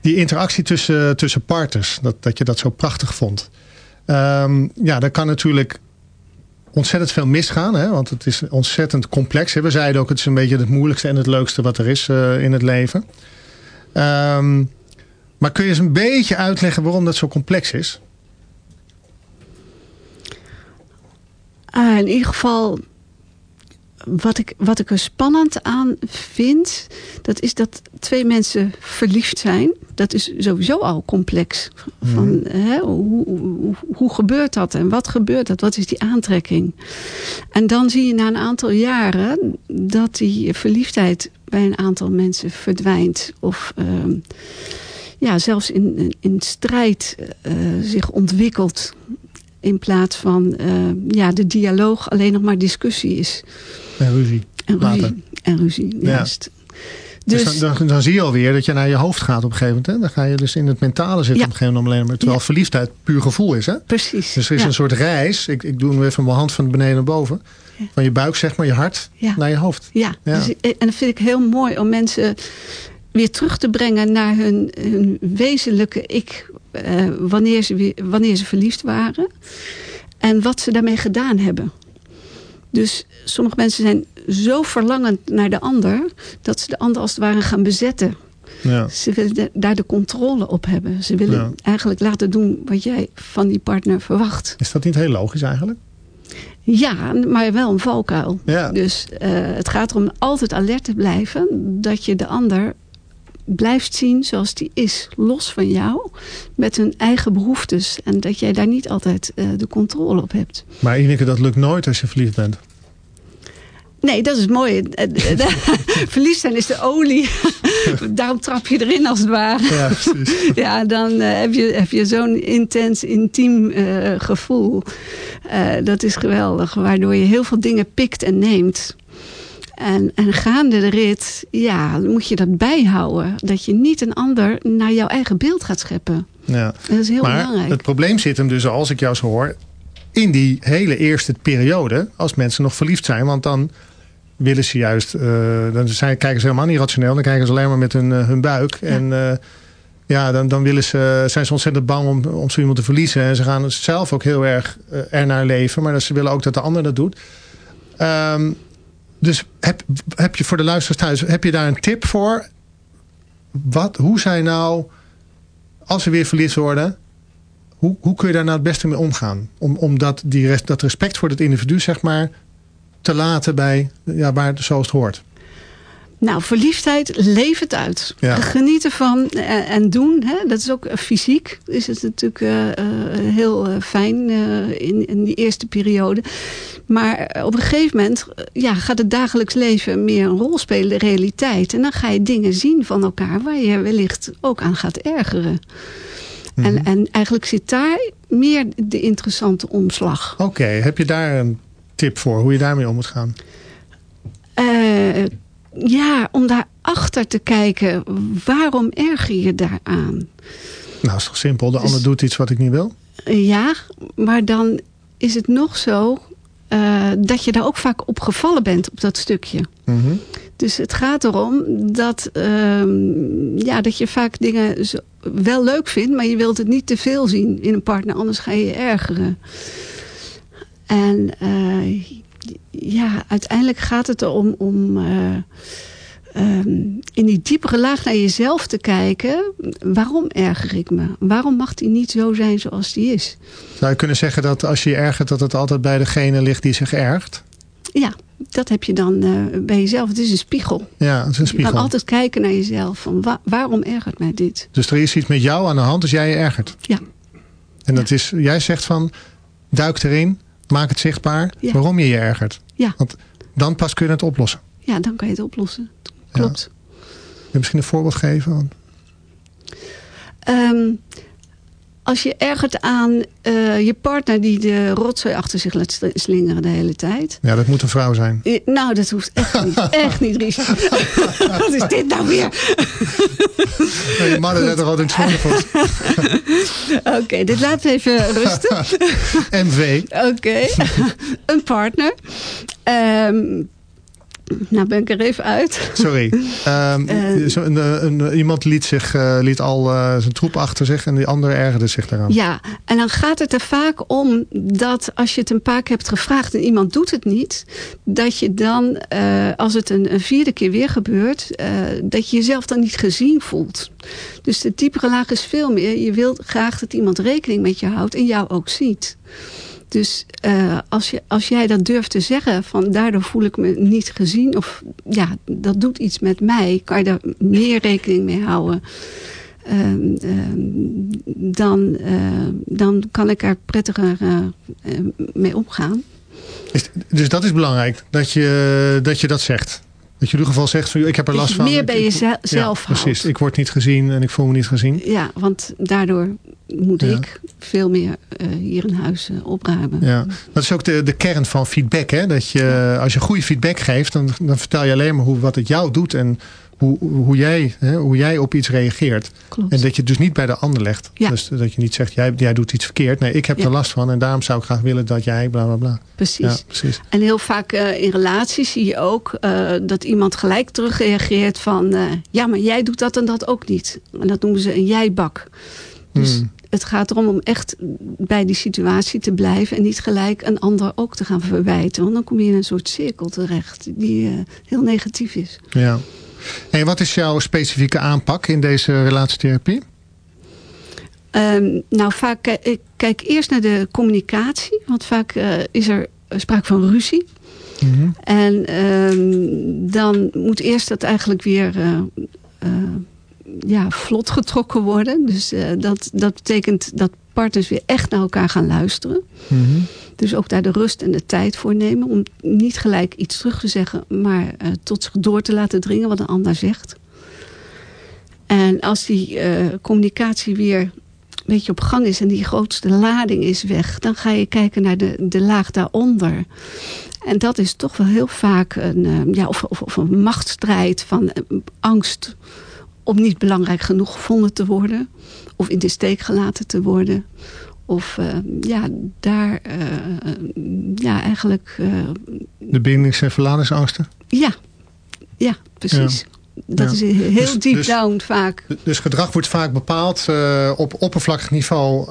die interactie tussen, tussen partners, dat, dat je dat zo prachtig vond. Um, ja, dat kan natuurlijk ontzettend veel misgaan. Hè? Want het is ontzettend complex. Hè? We zeiden ook, het is een beetje het moeilijkste en het leukste wat er is in het leven. Um, maar kun je eens een beetje uitleggen waarom dat zo complex is? Uh, in ieder geval wat ik, wat ik er spannend aan vind, dat is dat twee mensen verliefd zijn. Dat is sowieso al complex. Van, mm. hè, hoe, hoe, hoe, gebeurt dat en wat gebeurt dat? Wat is die aantrekking? En dan zie je na een aantal jaren dat die verliefdheid bij een aantal mensen verdwijnt. Of uh, ja, zelfs in, in strijd uh, zich ontwikkelt. In plaats van uh, ja, de dialoog alleen nog maar discussie is. En ruzie. En ruzie, en ruzie juist. Dus, dus dan, dan, dan, zie je alweer dat je naar je hoofd gaat op een gegeven moment. Hè? Dan ga je dus in het mentale zitten ja. op een gegeven moment alleen maar. Terwijl ja. verliefdheid puur gevoel is. Hè? Precies. Dus er is ja. een soort reis. Ik, ik doe hem even mijn hand van beneden naar boven. Van je buik zeg maar, je hart naar je hoofd. Ja, Dus, en dat vind ik heel mooi om mensen weer terug te brengen naar hun, hun wezenlijke ik. Uh, wanneer, ze, wanneer ze verliefd waren. En wat ze daarmee gedaan hebben. Dus sommige mensen zijn zo verlangend naar de ander... dat ze de ander als het ware gaan bezetten. Ja. Ze willen de, daar de controle op hebben. Ze willen ja. eigenlijk laten doen wat jij van die partner verwacht. Is dat niet heel logisch eigenlijk? Ja, maar wel een valkuil. Ja. Dus uh, het gaat erom altijd alert te blijven... dat je de ander blijft zien zoals die is, los van jou, met hun eigen behoeftes. En dat jij daar niet altijd uh, de controle op hebt. Maar Ineke, dat lukt nooit als je verliefd bent. Nee, dat is mooi. Verliefd zijn is de olie. Daarom trap je erin als het ware. Ja, precies. ja, dan uh, heb je, heb je zo'n intens, intiem uh, gevoel. Uh, dat is geweldig. Waardoor je heel veel dingen pikt en neemt. En, en gaande de rit, ja, moet je dat bijhouden. Dat je niet een ander naar jouw eigen beeld gaat scheppen. Ja. Dat is heel maar belangrijk. het probleem zit hem dus, als ik jou zo hoor... in die hele eerste periode, als mensen nog verliefd zijn. Want dan willen ze juist... Uh, dan zijn, kijken ze helemaal niet rationeel. Dan kijken ze alleen maar met hun, uh, hun buik. Ja. En uh, ja, dan, dan willen ze, zijn ze ontzettend bang om, om zo iemand te verliezen. En ze gaan zelf ook heel erg ernaar leven. Maar ze willen ook dat de ander dat doet. Um, dus heb, heb je voor de luisteraars thuis, heb je daar een tip voor? Wat, hoe zij nou, als ze weer verliefd worden, hoe, hoe kun je daar nou het beste mee omgaan? Om, om dat, die, dat respect voor het individu, zeg maar, te laten bij ja, waar zoals het hoort. Nou, verliefdheid, leef het uit. Ja. Geniet ervan en, en doen. Hè? Dat is ook fysiek. Is het natuurlijk uh, uh, heel fijn in, in die eerste periode. Maar op een gegeven moment ja, gaat het dagelijks leven meer een rol spelen, de realiteit. En dan ga je dingen zien van elkaar waar je wellicht ook aan gaat ergeren. Mm -hmm. en, en eigenlijk zit daar meer de interessante omslag. Oké, okay. heb je daar een tip voor hoe je daarmee om moet gaan? Ja, om daar achter te kijken. Waarom erger je daaraan? Nou, is toch simpel. De Dus- ander doet iets wat ik niet wil. Ja, maar dan is het nog zo eh, dat je daar ook vaak op gevallen bent op dat stukje. Mhm. Dus het gaat erom dat, ehm, ja, dat je vaak dingen zo- wel leuk vindt... maar je wilt het niet te veel zien in een partner, anders ga je je ergeren. En eh, ja, uiteindelijk gaat het erom om eh, ehm, in die diepere laag naar jezelf te kijken. Waarom erger ik me? Waarom mag die niet zo zijn zoals die is? Zou je kunnen zeggen dat als je je ergert... dat het altijd bij degene ligt die zich ergt? Ja, dat heb je dan eh, bij jezelf. Het is een spiegel. Ja, het is een Je kan spiegel. altijd kijken naar jezelf. Van wa- waarom ergert mij dit? Dus er is iets met jou aan de hand als jij je ergert. Ja. En dat is, jij zegt van, duik erin, maak het zichtbaar Ja. waarom je je ergert. Ja. Want dan pas kun je het oplossen. Ja, dan kan je het oplossen. Klopt. Wil je misschien een voorbeeld geven? Ehm, als je ergert aan eh, je partner die de rotzooi achter zich laat sl- slingeren de hele tijd. Ja, dat moet een vrouw zijn. Eh, Nou, dat hoeft echt niet. Echt niet, Ries. Wat is dit nou weer? Nee, je mannen net er al in het. Oké, dit laten we even rusten. MV. Oké, een partner. Ehm, nou ben ik er even uit. Sorry. Ehm, Eh. zo een, een, een- iemand liet, zich, eh, liet al eh, zijn troep achter zich en die andere ergerde zich daaraan. Ja, en dan gaat het er vaak om dat als je het een paar keer hebt gevraagd en iemand doet het niet, dat je dan, eh, als het een, een vierde keer weer gebeurt, eh, dat je jezelf dan niet gezien voelt. Dus de diepere laag is veel meer, je wilt graag dat iemand rekening met je houdt en jou ook ziet. Dus eh, als, je, als jij dat durft te zeggen, van daardoor voel ik me niet gezien, of ja, dat doet iets met mij, kan je daar meer rekening mee houden. Ehm, ehm, dan, eh, dan kan ik er prettiger eh, mee omgaan. Is- dus dat is belangrijk, dat je dat, je dat zegt. Dat je in ieder geval zegt, van, ik heb er last van. meer bij jezelf ja, precies. Ik word niet gezien en ik voel me niet gezien. Ja, want daardoor moet Ja. ik veel meer eh, hier in huis eh, opruimen. Ja, dat is ook de, de kern van feedback. Hè? Dat je, als je goede feedback geeft, dan, dan vertel je alleen maar hoe, wat het jou doet en hoe, hoe, jij, hè, hoe jij op iets reageert. Klopt. En dat je het dus niet bij de ander legt. Ja. Dus dat je niet zegt, jij, jij doet iets verkeerd. Nee, ik heb Ja. er last van en daarom zou ik graag willen dat jij bla bla bla. Precies. Ja, precies. En heel vaak eh, in relaties zie je ook dat iemand gelijk terugreageert van... ja, maar jij doet dat en dat ook niet. En dat noemen ze een jijbak. Dus Hmm. Het gaat erom om echt bij die situatie te blijven... en niet gelijk een ander ook te gaan verwijten. Want dan kom je in een soort cirkel terecht die eh, heel negatief is. Ja. En wat is jouw specifieke aanpak in deze relatietherapie? Ehm, nou, vaak ki- ik kijk eerst naar de communicatie. Want vaak eh, is er sprake van ruzie. Mhm. En ehm, dan moet eerst dat eigenlijk weer eh, eh, ja, vlot getrokken worden. Dus eh, dat, dat betekent dat partners weer echt naar elkaar gaan luisteren. Mhm. Dus ook daar de rust en de tijd voor nemen. Om niet gelijk iets terug te zeggen. Maar eh, tot zich door te laten dringen wat een ander zegt. En als die eh, communicatie weer een beetje op gang is. En die grootste lading is weg. Dan ga je kijken naar de, de laag daaronder. En dat is toch wel heel vaak een, ja, of, of, of een machtsstrijd van angst om niet belangrijk genoeg gevonden te worden. Of in de steek gelaten te worden. Of eh, ja, daar eh, ja, eigenlijk... eh, De bindings- en verlatingsangsten. ja, ja, precies. Dat Ja. is heel Dus- deep dus- down vaak. Dus gedrag wordt vaak bepaald op oppervlakkig niveau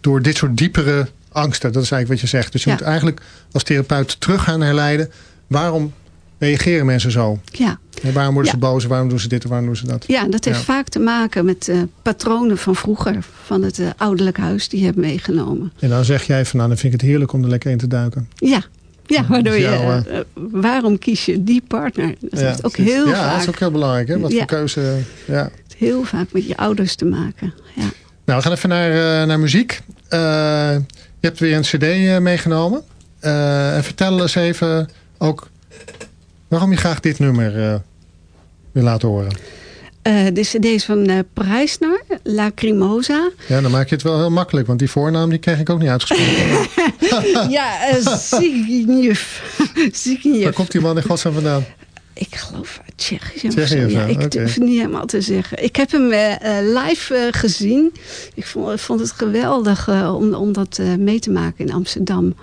door dit soort diepere angsten. Dat is eigenlijk wat je zegt. Dus je Ja. moet eigenlijk als therapeut terug gaan herleiden. Waarom reageren mensen zo? Ja, En waarom worden Ja. ze boos? Waarom doen ze dit? en Waarom doen ze dat? ja dat heeft Ja. vaak te maken met eh, patronen van vroeger. Van het eh, ouderlijk huis die je hebt meegenomen. En dan zeg jij van nou, dan vind ik het heerlijk om er lekker in te duiken. Ja, ja waardoor je... jou, eh, waarom kies je die partner? Dat heeft ook precies. heel ja, vaak dat is ook heel belangrijk. Hè? Wat Ja. voor keuze. Ja. heel vaak met je ouders te maken. Ja. Nou, we gaan even naar, naar muziek. Je hebt weer een cd meegenomen. En vertel eens even ook waarom je graag dit nummer eh, wil laten horen. Eh, de cd's van eh Preisner, Lacrimosa. Ja, dan maak je het wel heel makkelijk, want die voornaam die kreeg ik ook niet uitgesproken. ja, uh, Zbigniew. Waar Zbigniew. komt die man in godsnaam vandaan? Ik geloof uit Tsjechië zo. Ja, ik durf het niet helemaal te zeggen. Ik heb hem live gezien. Ik vond, vond, het geweldig om, om dat mee te maken in Amsterdam.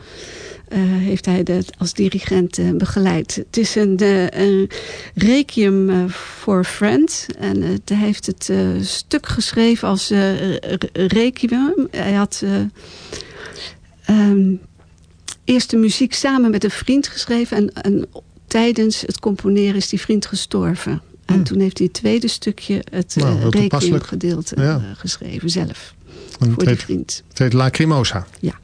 Heeft hij dat als dirigent begeleid. Het is een, een requiem voor Friends. En hij heeft het stuk geschreven als requiem. Hij had um, eerst de muziek samen met een vriend geschreven. En, en tijdens het componeren is die vriend gestorven. En hmm. toen heeft hij het tweede stukje, het nou, uh, gedeelte, ja. geschreven zelf. voor die vriend. Het heet Lacrimosa. Ja.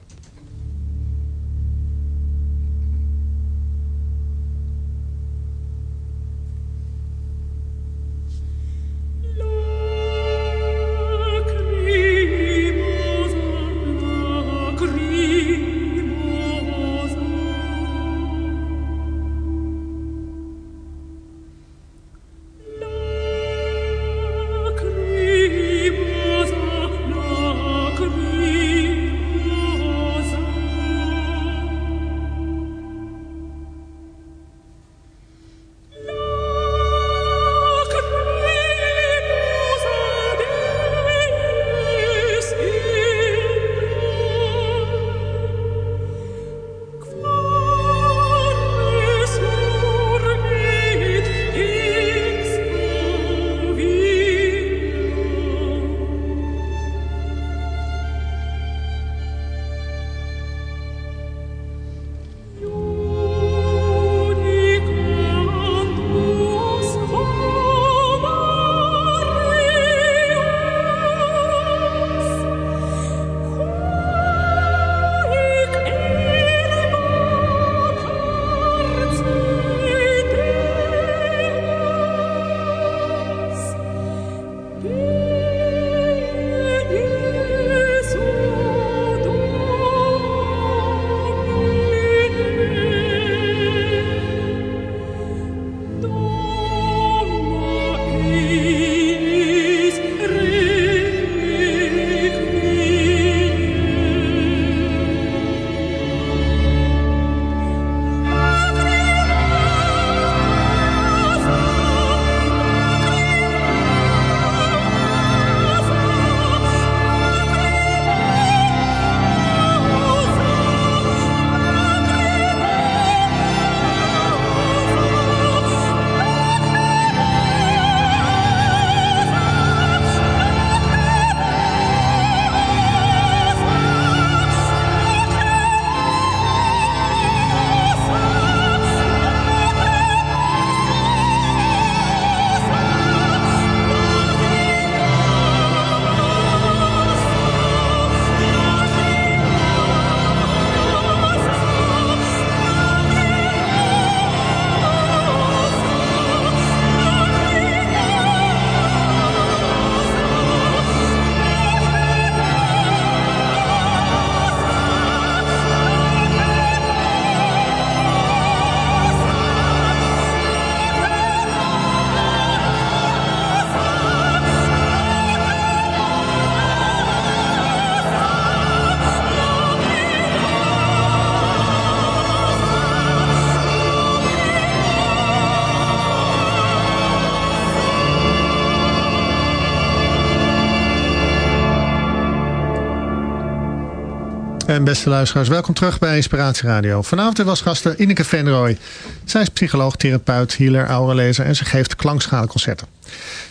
Beste luisteraars, welkom terug bij Inspiratie Radio. Vanavond was gasten Ineke Venrooy. Zij is psycholoog, therapeut, healer, aurelezer en ze geeft klankschalenconcerten.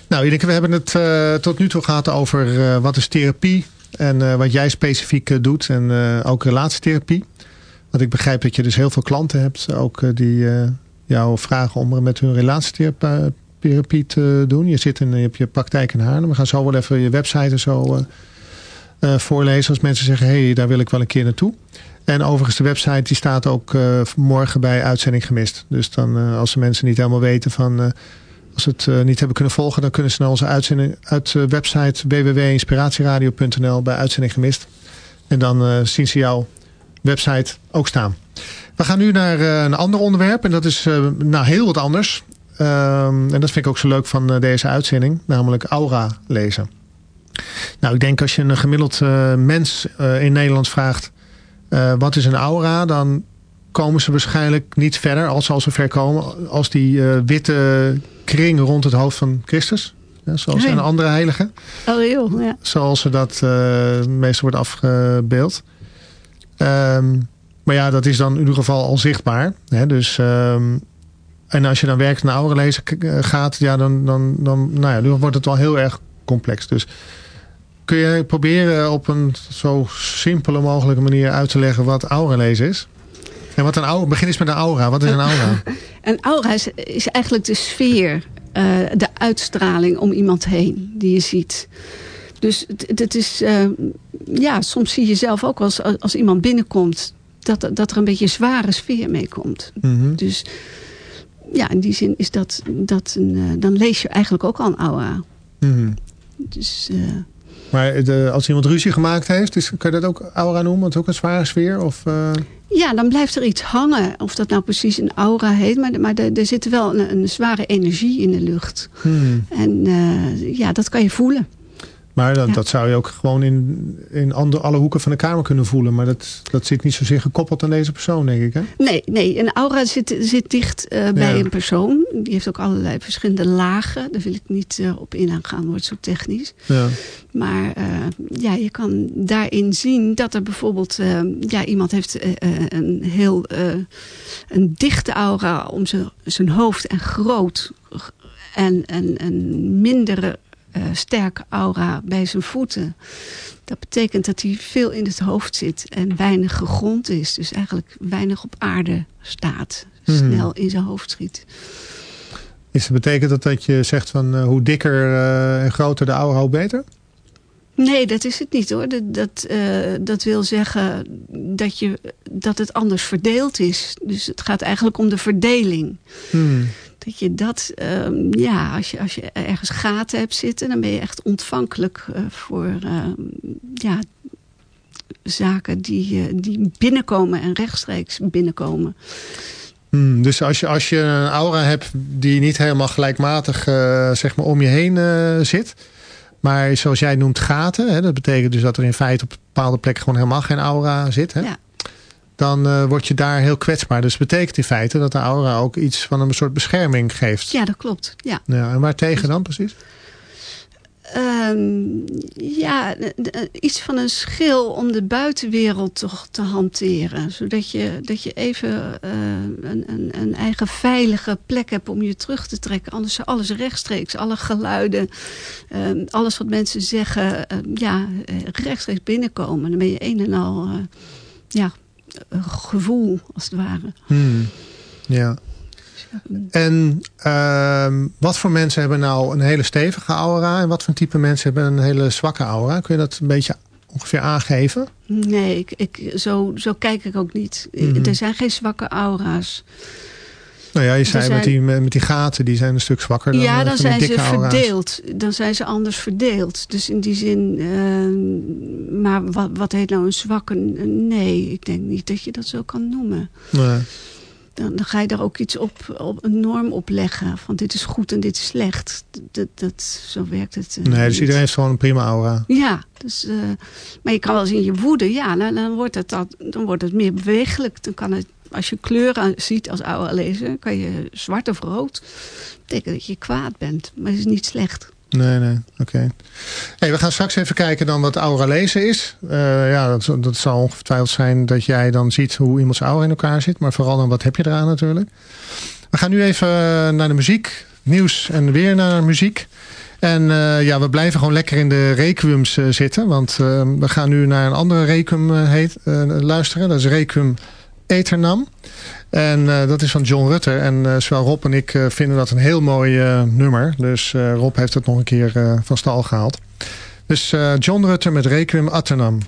Nou Ineke, we hebben het uh, tot nu toe gehad over uh, wat is therapie en uh, wat jij specifiek doet en ook relatietherapie. Want ik begrijp dat je dus heel veel klanten hebt, ook die jou vragen om met hun relatietherapie te doen. Je zit in je, hebt je praktijk in Haarlem. We gaan zo wel even je website en zo voorlezen als mensen zeggen, hé, hey, daar wil ik wel een keer naartoe. En overigens, de website die staat ook uh, morgen bij uitzending gemist. Dus dan, uh, als de mensen niet helemaal weten van... als ze het niet hebben kunnen volgen... dan kunnen ze naar onze uitzending uit website www.inspiratieradio.nl bij uitzending gemist. En dan zien ze jouw website ook staan. We gaan nu naar een ander onderwerp. En dat is nou heel wat anders. Ehm, en dat vind ik ook zo leuk van deze uitzending. Namelijk aura lezen. Nou, ik denk als je een gemiddeld uh, mens uh, in Nederland vraagt... Uh, wat is een aura, dan komen ze waarschijnlijk niet verder... als ze ver komen als die witte kring rond het hoofd van Christus. zoals Nee. een andere heilige. Oh, heel, ja. Zoals ze dat eh, meestal wordt afgebeeld. Ehm, maar ja, dat is dan in ieder geval al zichtbaar. Hè? Dus, ehm, en als je dan werkt naar oude lezen k- gaat, ja, dan, dan, dan, nou ja, dan wordt het wel heel erg complex. Dus kun je proberen op een zo simpele mogelijke manier uit te leggen wat aura lezen is? En wat een aura, begin eens met een aura. Wat is een aura? Een aura is, is eigenlijk de sfeer, eh, de uitstraling om iemand heen die je ziet. Dus het- het is, eh, ja, soms zie je zelf ook als, als iemand binnenkomt, dat, dat er een beetje een zware sfeer meekomt. Mhm. Dus ja, in die zin is dat, dat een, eh, dan lees je eigenlijk ook al een aura. Mhm. Dus Maar de, als iemand ruzie gemaakt heeft, is, kun je dat ook aura noemen? Want ook een zware sfeer? Of, eh, ja, dan blijft er iets hangen. Of dat nou precies een aura heet, maar, maar er, er zit wel een, een zware energie in de lucht. hmm. En eh, ja, dat kan je voelen. Maar dat, Ja. dat zou je ook gewoon in, in andere, alle hoeken van de kamer kunnen voelen. Maar dat, dat zit niet zozeer gekoppeld aan deze persoon, denk ik. Hè? Nee, nee, een aura zit, zit dicht eh, bij Ja. een persoon. Die heeft ook allerlei verschillende lagen. Daar wil ik niet eh, op in aangaan, wordt zo technisch. Ja. Maar eh, ja, je kan daarin zien dat er bijvoorbeeld... ja, iemand heeft een heel een dichte aura om zijn- zijn hoofd en groot. En een, een mindere eh, sterke aura bij zijn voeten. Dat betekent dat hij veel in het hoofd zit en weinig gegrond is. Dus eigenlijk weinig op aarde staat. Mhm. Snel in zijn hoofd schiet. Is, betekent dat dat je zegt van eh, hoe dikker eh, en groter de aura, hoe beter? Nee, dat is het niet hoor. Dat, dat, dat wil zeggen dat, je, dat het anders verdeeld is. Dus het gaat eigenlijk om de verdeling. Hmm. Dat je dat, ehm, ja, als je, als je ergens gaten hebt zitten, dan ben je echt ontvankelijk eh, voor ehm, ja, zaken die, eh, die binnenkomen en rechtstreeks binnenkomen. Hmm. Dus als je, als je een aura hebt die niet helemaal gelijkmatig eh, zeg maar om je heen zit. Maar zoals jij noemt gaten. Hè, dat betekent dus dat er in feite op bepaalde plekken gewoon helemaal geen aura zit. Hè? Ja. Dan eh, word je daar heel kwetsbaar. Dus betekent in feite dat de aura ook iets van een soort bescherming geeft. Ja, dat klopt. Ja. Ja, en waar tegen dan precies? Ehm, ja, iets van een schil om de buitenwereld toch te hanteren. Zodat je, dat je even eh, een, een, een eigen veilige plek hebt om je terug te trekken. Anders zou alles rechtstreeks, alle geluiden, ehm, alles wat mensen zeggen, ehm, ja, eh, rechtstreeks binnenkomen. Dan ben je een en al, ja, gevoel als het ware. Hmm. Ja. En ehm, wat voor mensen hebben nou een hele stevige aura en wat voor type mensen hebben een hele zwakke aura? Kun je dat een beetje ongeveer aangeven? Nee, ik, ik, zo, zo kijk ik ook niet. Mhm. Er zijn geen zwakke aura's. Nou ja, je zei met, die, met die gaten, die zijn een stuk zwakker dan ja, eh, dan zijn ze verdeeld. Dan zijn ze anders verdeeld. Dus in die zin... ehm, maar wat, wat heet nou een zwakke? Nee, ik denk niet dat je dat zo kan noemen. Nee. Dan, dan ga je daar ook iets op, op een norm op leggen. Van dit is goed en dit is slecht. Dat, dat, zo werkt het eh, nee, dus iedereen heeft gewoon een prima aura. Ja, dus, eh, maar je kan wel eens in je woede, ja, dan, dan, wordt het dat, dan wordt het meer bewegelijk. Dan kan het, als je kleuren ziet als oude lezer, kan je zwart of rood. betekent dat je kwaad bent, maar het is niet slecht. Nee, nee, oké. Hey, we gaan straks even kijken dan wat aura lezen is. Eh, ja, dat, dat zal ongetwijfeld zijn dat jij dan ziet hoe iemands aura in elkaar zit. Maar vooral dan wat heb je eraan natuurlijk. We gaan nu even naar de muziek, nieuws en weer naar muziek. En eh, ja, we blijven gewoon lekker in de requiems eh, zitten. Want we gaan nu naar een andere requiem heet, luisteren. Dat is Requiem Eternam. En eh, dat is van John Rutter. En eh, zowel Rob en ik eh, vinden dat een heel mooi nummer. Dus Rob heeft het nog een keer van stal gehaald. Dus John Rutter met Requiem Aeternam.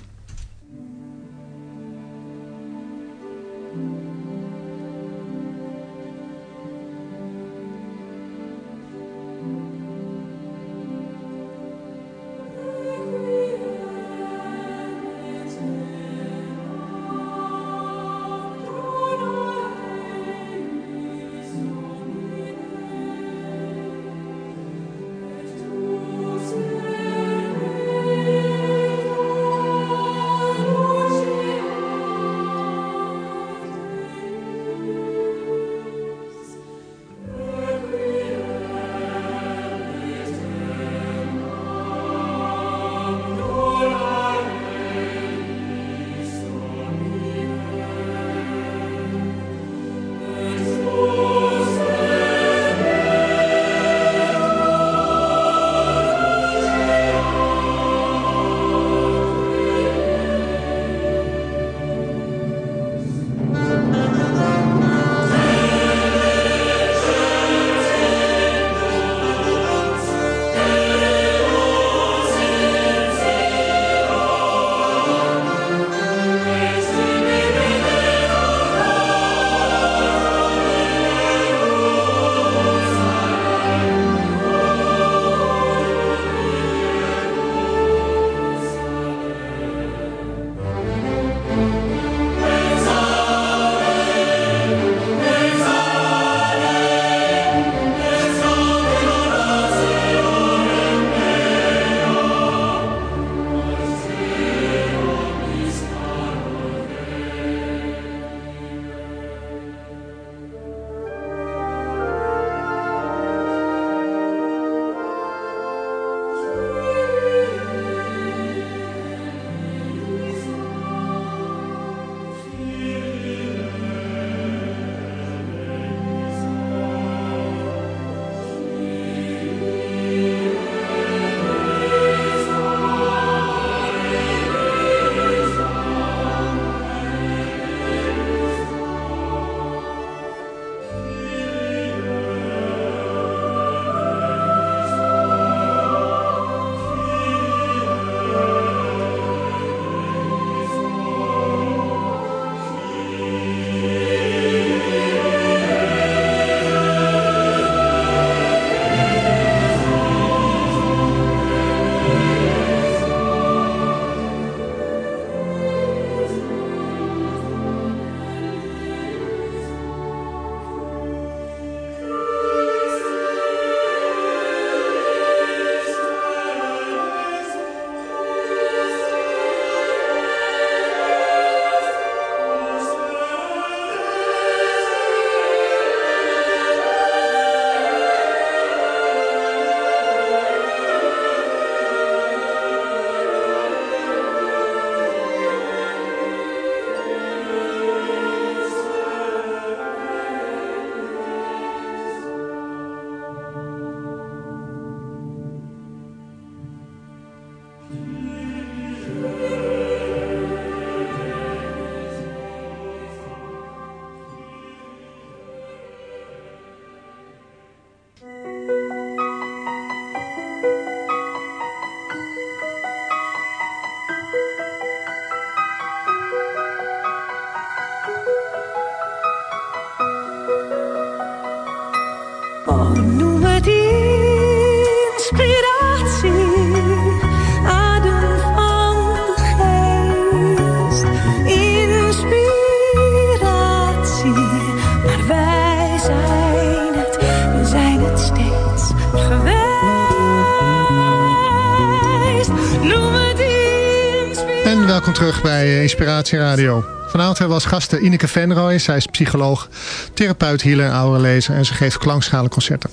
Radio. Vanavond hebben we als gasten Ineke Venrooy. Zij is psycholoog, therapeut, healer ouderlezer. En ze geeft klankschalenconcerten.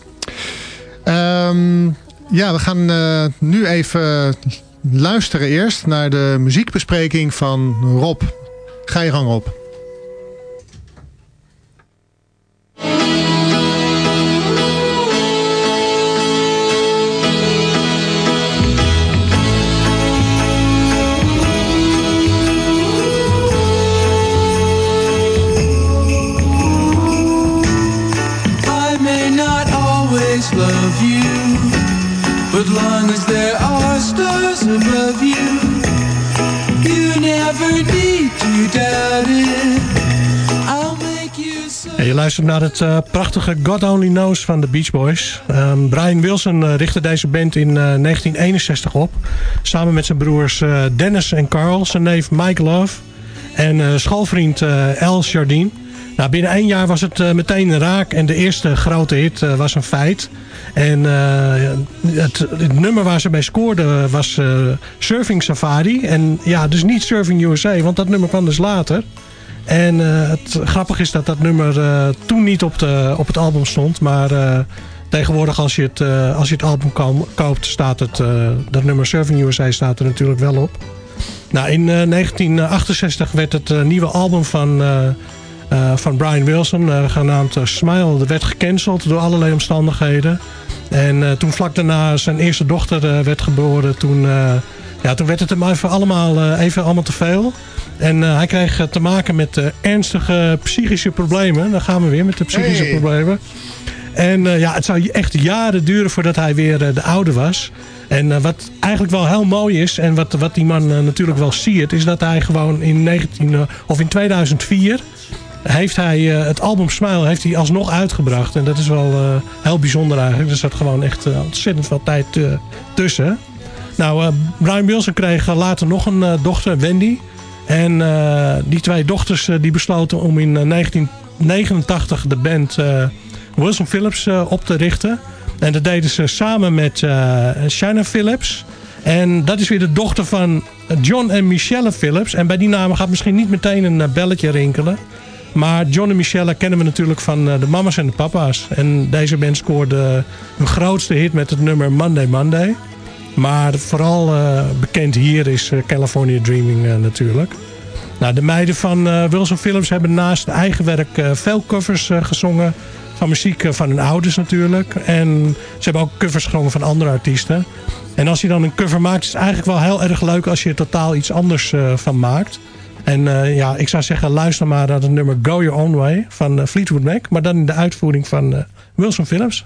Um, ja, we gaan uh, nu even luisteren eerst naar de muziekbespreking van Rob. Ga je gang Rob. Naar het uh, prachtige God Only Knows van de Beach Boys. Um, Brian Wilson uh, richtte deze band in uh, 1961 op. Samen met zijn broers Dennis en Carl, zijn neef Mike Love en schoolvriend El Jardine. Nou, binnen één jaar was het meteen raak en de eerste grote hit was een feit. En het, het, nummer waar ze bij scoorden was Surfing Safari. En ja, dus niet Surfing USA, want dat nummer kwam dus later. En uh, het grappige is dat dat nummer toen niet op, de, op het album stond. Maar tegenwoordig als je het, als je het album koopt, staat het, dat nummer Surfing USA staat er natuurlijk wel op. Nou, in 1968 werd het nieuwe album van... van Brian Wilson, genaamd Smile, werd gecanceld door allerlei omstandigheden. En toen vlak daarna zijn eerste dochter werd geboren, toen, ja, toen werd het hem even allemaal, even allemaal te veel. En hij kreeg te maken met ernstige psychische problemen. Dan gaan we weer met de psychische problemen. En ja, het zou echt jaren duren voordat hij weer de oude was. En wat eigenlijk wel heel mooi is, en wat, wat die man natuurlijk wel ziet, is dat hij gewoon in, 19, of in 2004 heeft hij uh, het album Smile heeft hij alsnog uitgebracht. En dat is wel uh, heel bijzonder eigenlijk. Er zat gewoon echt uh, ontzettend veel tijd tussen. Nou, Brian Wilson kreeg later nog een dochter, Wendy. En die twee dochters die besloten om in 1989 de band Wilson Phillips op te richten. En dat deden ze samen met Shanna Phillips. En dat is weer de dochter van John en Michelle Phillips. En bij die namen gaat misschien niet meteen een belletje rinkelen. Maar John en Michelle kennen we natuurlijk van eh, de mama's en de papa's. En deze band scoorde hun grootste hit met het nummer Monday Monday. Maar vooral uh, bekend hier is uh, California Dreaming uh, natuurlijk. Nou, de meiden van Wilson Phillips hebben naast eigen werk veel covers gezongen. Van muziek van hun ouders natuurlijk. En ze hebben ook covers gezongen van andere artiesten. En als je dan een cover maakt is het eigenlijk wel heel erg leuk als je er totaal iets anders van maakt. En ja, ik zou zeggen, luister maar naar het nummer Go Your Own Way van Fleetwood Mac. Maar dan in de uitvoering van Wilson Phillips.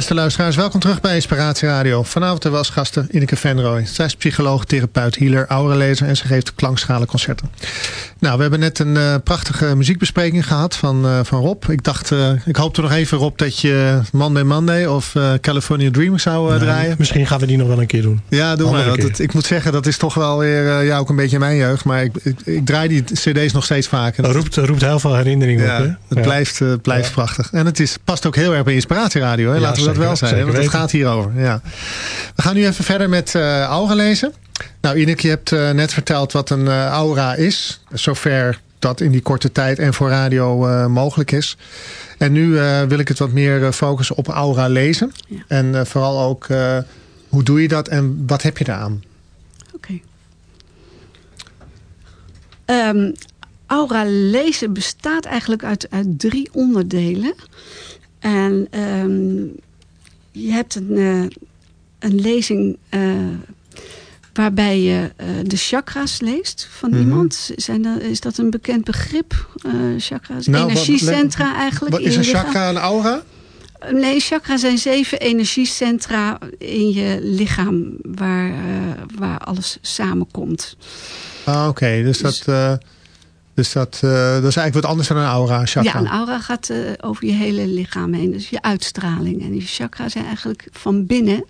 Beste luisteraars, welkom terug bij Inspiratie Radio. Vanavond hebben we als gasten Ineke Venrooy. Zij is psycholoog, therapeut, healer, aurelezer en ze geeft klankschalenconcerten. Nou, we hebben net een uh, prachtige muziekbespreking gehad van, uh, van Rob. Ik dacht, uh, ik hoopte nog even Rob dat je Monday Monday of California Dream zou draaien. Misschien gaan we die nog wel een keer doen. Ja, doe maar. Want het, ik moet zeggen, dat is toch wel weer ja, ook een beetje mijn jeugd. Maar ik, ik, ik draai die cd's nog steeds vaker. Dat roept, roept heel veel herinneringen ja, op. Hè? Het ja. blijft, blijft ja. prachtig. En het is, past ook heel erg bij Inspiratieradio. Hè? Laten we dat wel zijn. Want het gaat hierover. Ja. We gaan nu even verder met uh, aura lezen. Nou Ineke, je hebt uh, net verteld wat een uh, aura is. Zover dat in die korte tijd en voor radio uh, mogelijk is. En nu uh, wil ik het wat meer focussen op aura lezen. Ja. En uh, vooral ook hoe doe je dat en wat heb je daaraan? Oké. Okay. Um, aura lezen bestaat eigenlijk uit, uit drie onderdelen. En um, je hebt een, een lezing waarbij je uh, de chakra's leest van Mhm. mm -hmm. iemand. Zijn dat, is dat een bekend begrip, chakra's? Nou, Energiecentra wat, eigenlijk. Wat is een chakra een aura? Nee, chakra zijn zeven energiecentra in je lichaam waar, waar alles samenkomt. Ah, oké. Okay. Dus, dus dat... Dus dat, uh, dat is eigenlijk wat anders dan een aura, chakra. Ja, een aura gaat uh, over je hele lichaam heen. Dus je uitstraling. En die chakra zijn eigenlijk van binnen.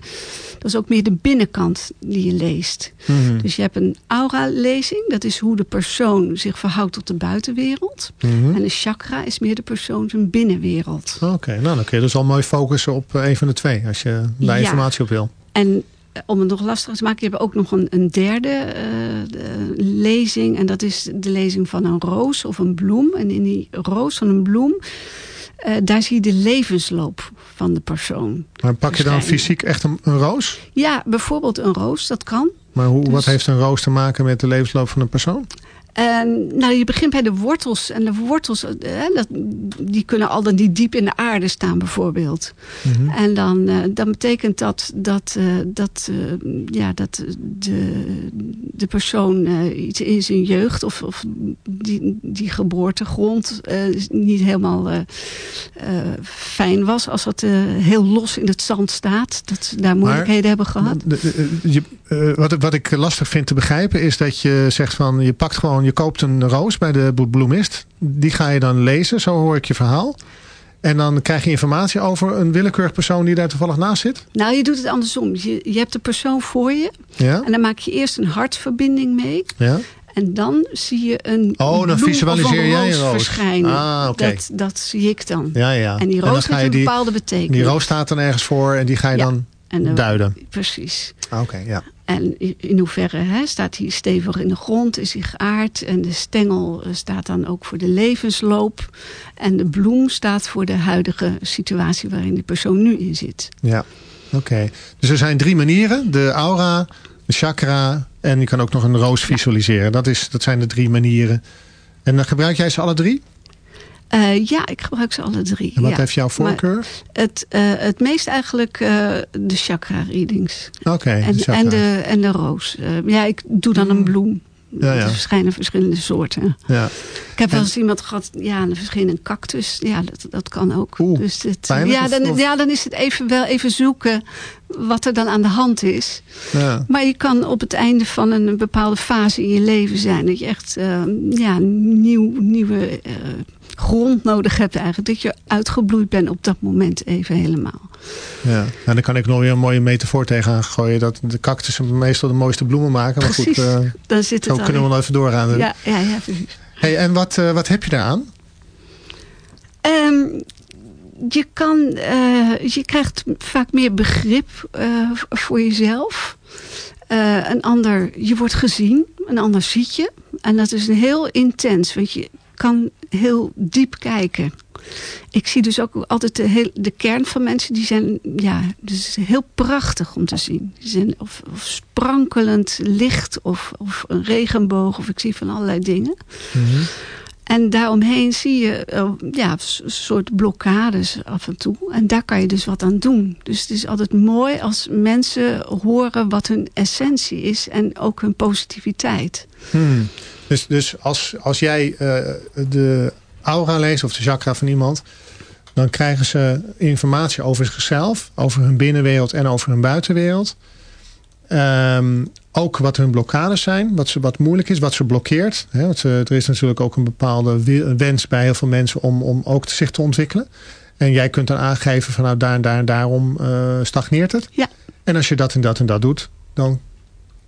Dat is ook meer de binnenkant die je leest. Mhm. Mm -hmm. Dus je hebt een aura-lezing. Dat is hoe de persoon zich verhoudt tot de buitenwereld. Mhm. Mm -hmm. En een chakra is meer de persoon zijn binnenwereld. Oké, okay. nou dan kun je dus al mooi focussen op een van de twee. Als je daar ja. informatie op wil. En om het nog lastiger te maken, je hebt ook nog een, een derde uh, lezing. En dat is de lezing van een roos of een bloem. En in die roos van een bloem, uh, daar zie je de levensloop van de persoon. Maar pak je dan fysiek echt een, een, roos? Ja, bijvoorbeeld een roos, dat kan. Maar hoe, dus, wat heeft een roos te maken met de levensloop van een persoon? En, nou, je begint bij de wortels. En de wortels, hè, dat, die kunnen al dan niet diep in de aarde staan bijvoorbeeld. Mm -hmm. En dan, uh, dan betekent dat dat, uh, dat, uh, ja, dat de, de persoon iets in zijn jeugd... of, of die, die geboortegrond niet helemaal fijn was... als dat heel los in het zand staat. Dat ze daar moeilijkheden maar, hebben gehad. De, de, je, wat, wat ik lastig vind te begrijpen is dat je zegt van... je pakt gewoon je koopt een roos bij de bloemist. Die ga je dan lezen, zo hoor ik je verhaal. En dan krijg je informatie over een willekeurig persoon die daar toevallig naast zit? Nou, je doet het andersom. Je, je hebt de persoon voor je. Ja? En dan maak je eerst een hartverbinding mee. Ja? En dan zie je een Oh, dan visualiseer jij een roos. verschijnen. Ah, oké. Dat, dat zie ik dan. Ja, ja. En die roos heeft een die, bepaalde betekenis. Die roos staat dan ergens voor en die ga je ja. dan en duiden. Precies. Ah, oké, ja. En in hoeverre hè, staat hij stevig in de grond, is hij geaard. En de stengel staat dan ook voor de levensloop. En de bloem staat voor de huidige situatie waarin die persoon nu in zit. Ja, oké. Okay. Dus er zijn drie manieren. De aura, de chakra en je kan ook nog een roos visualiseren. Dat, is, dat zijn de drie manieren. En dan gebruik jij ze alle drie? Uh, ja, ik gebruik ze alle drie. En wat ja. heeft jouw voorkeur? Maar het, uh, het meest eigenlijk uh, de chakra readings. Oké, okay, en, de en, de, en de roos. ja, ik doe dan een bloem. Ja, ja. Er verschijnen verschillende soorten. Ja. Ik heb wel eens iemand gehad, ja, een verschillende cactus. Ja, dat, dat kan ook. Oeh, dus pijnlijk, ja, dan, of, ja, dan is het even wel even zoeken wat er dan aan de hand is. Ja. Maar je kan op het einde van een bepaalde fase in je leven zijn. Dat je echt uh, ja, nieuw, nieuwe uh, grond nodig hebt eigenlijk. Dat je uitgebloeid bent op dat moment even helemaal. Ja, en dan kan ik nog weer een mooie metafoor tegenaan gooien. Dat de cactussen meestal de mooiste bloemen maken. Maar precies, goed, uh, dan zit het zo kunnen we nog even doorgaan. Ja, ja, ja precies. Hey, en wat, uh, wat heb je daaraan? Um, je, kan, uh, je krijgt vaak meer begrip voor jezelf. Uh, een ander, je wordt gezien, een ander ziet je. En dat is heel intens, want je kan heel diep kijken. Ik zie dus ook altijd de, heel, de kern van mensen, die zijn ja, dus heel prachtig om te zien. Die zijn of, of sprankelend licht of, of een regenboog of ik zie van allerlei dingen. Mm -hmm. En daaromheen zie je uh, ja, een soort blokkades af en toe. En daar kan je dus wat aan doen. Dus het is altijd mooi als mensen horen wat hun essentie is. En ook hun positiviteit. Hmm. Dus, dus als, als jij uh, de aura leest of de chakra van iemand... Dan krijgen ze informatie over zichzelf, over hun binnenwereld en over hun buitenwereld. Um, ook wat hun blokkades zijn, wat, ze, wat moeilijk is, wat ze blokkeert. Hè, want ze, er is natuurlijk ook een bepaalde wens bij heel veel mensen om, om ook zich te ontwikkelen. En jij kunt dan aangeven van nou daar en daar en daarom uh, stagneert het. Ja. En als je dat en dat en dat doet, dan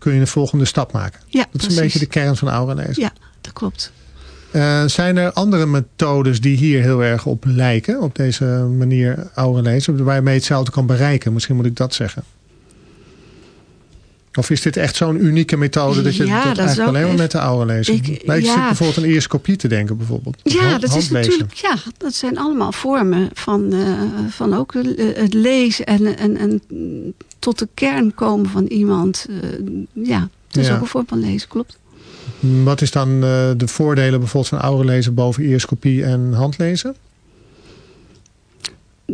kun je een volgende stap maken. Ja, dat is precies. een beetje de kern van aura lezen. Ja, dat klopt. Uh, zijn er andere methodes die hier heel erg op lijken? Op deze manier aura lezen? Waar je mee hetzelfde kan bereiken? Misschien moet ik dat zeggen. Of is dit echt zo'n unieke methode dat je ja, dat, dat eigenlijk alleen maar met de oude lezen? Ik, maar ik ja. zit bijvoorbeeld een ioscopie te denken bijvoorbeeld. Ja, dat is natuurlijk, ja, dat zijn allemaal vormen van, uh, van ook het lezen en, en, en tot de kern komen van iemand. Uh, ja, dat is ja. ook een vorm van lezen, klopt. Wat is dan uh, de voordelen bijvoorbeeld van oude lezen boven ioscopie en handlezen?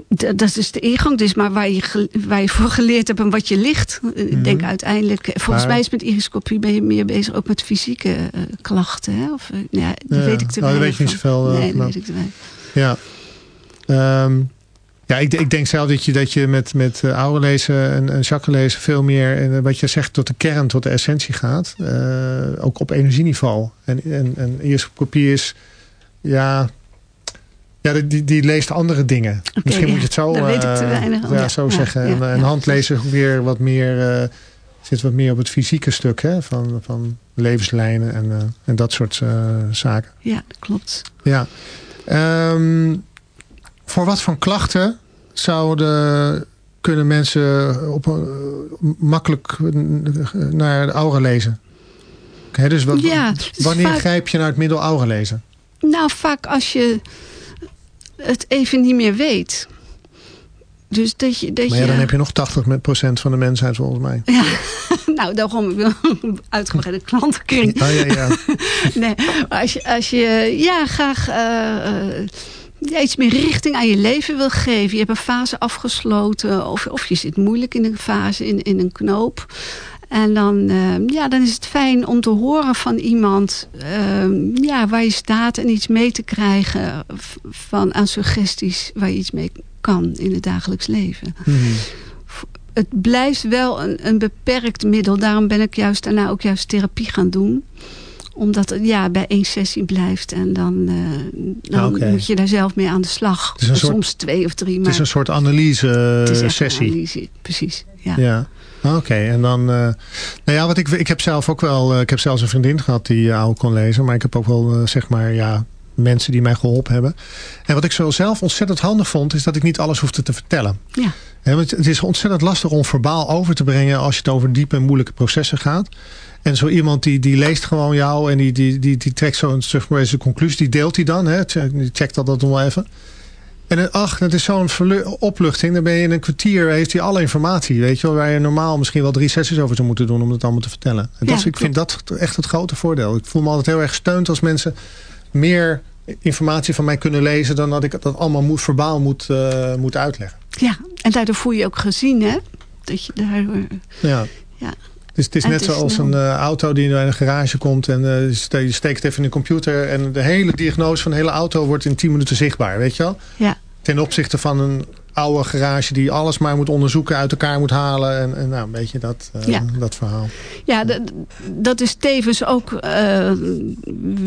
Dat is de ingang, dus maar waar je, waar je voor geleerd hebt en wat je ligt. Mm -hmm. Ik denk uiteindelijk, volgens maar, mij is met iriscopie ben je meer bezig ook met fysieke uh, klachten. Hè? Of, uh, ja, die ja, weet ik te nou, weinig weet je niet zoveel. Nee, maar, weet ik te weinig. Ja. Um, ja, ik, ik, denk zelf dat je, dat je met, met oude lezen en, en Jacques lezen veel meer, en wat je zegt, tot de kern, tot de essentie gaat. ook op energieniveau. En, en, en iriscopie is, ja, ja, die, die leest andere dingen. Okay, Misschien ja. moet je het zo, dat weet ik te weinig uh, ja, zo zeggen. en, en handlezen weer wat meer, uh, zit wat meer op het fysieke stuk hè, van, van levenslijnen en, uh, en dat soort zaken. Ja, dat klopt. Ja. Um, voor wat voor klachten zouden kunnen mensen op, makkelijk naar de aura lezen? He, dus wat, ja, wanneer vaak, grijp je naar het middel aura lezen? Nou, vaak als je het even niet meer weet. Dus dat je, dat maar ja, je... dan heb je nog 80% van de mensheid volgens mij. Ja, nou daarom heb ik een uitgebreide klantenkring. Oh, ja, ja. nee, maar als je, als je ja, graag uh, uh, ja, iets meer richting aan je leven wil geven. Je hebt een fase afgesloten. Of, of je zit moeilijk in een fase, in, in een knoop. En dan, uh, ja, dan is het fijn om te horen van iemand uh, ja, waar je staat en iets mee te krijgen van, aan suggesties waar je iets mee kan in het dagelijks leven. Mm -hmm. Het blijft wel een, een, beperkt middel. Daarom ben ik juist daarna ook juist therapie gaan doen. Omdat het ja, bij één sessie blijft. En dan, uh, dan okay. moet je daar zelf mee aan de slag. Soort, soms twee of drie. Maar het is een soort analyse-sessie. Analyse, precies, ja. ja. Oké, okay, en dan... Uh, nou ja, wat ik, ik heb zelf ook wel... Uh, ik heb zelfs een vriendin gehad die uh, oude kon lezen. Maar ik heb ook wel, zeg maar, ja... mensen die mij geholpen hebben. En wat ik zo zelf ontzettend handig vond... is dat ik niet alles hoefde te vertellen. Ja. He, want het is ontzettend lastig om verbaal over te brengen... als je het over diepe en moeilijke processen gaat. En zo iemand die, die leest gewoon jou... en die, die, die, die trekt zo een, zeg maar, conclusie. Die deelt hij dan. Hè, die checkt dat dan wel even. En ach, dat is zo'n opluchting. Dan ben je in een kwartier, heeft hij alle informatie. Weet je wel, waar je normaal misschien wel drie sessies over zou moeten doen om het allemaal te vertellen. En dat, ja, ik vind dat echt het grote voordeel. Ik voel me altijd heel erg gesteund als mensen meer informatie van mij kunnen lezen dan dat ik dat allemaal moet, verbaal moet, uh, moet uitleggen. Ja, en daardoor voel je je ook gezien, hè? Dat je daardoor... Ja. ja. Dus het is net zoals een uh, auto die naar een garage komt en uh, je steekt even in de computer en de hele diagnose van de hele auto wordt in 10 minuten zichtbaar, weet je wel? Ja. Ten opzichte van een oude garage die alles maar moet onderzoeken, uit elkaar moet halen en, en nou, een beetje dat, uh, ja. dat verhaal. Ja, dat is tevens ook uh,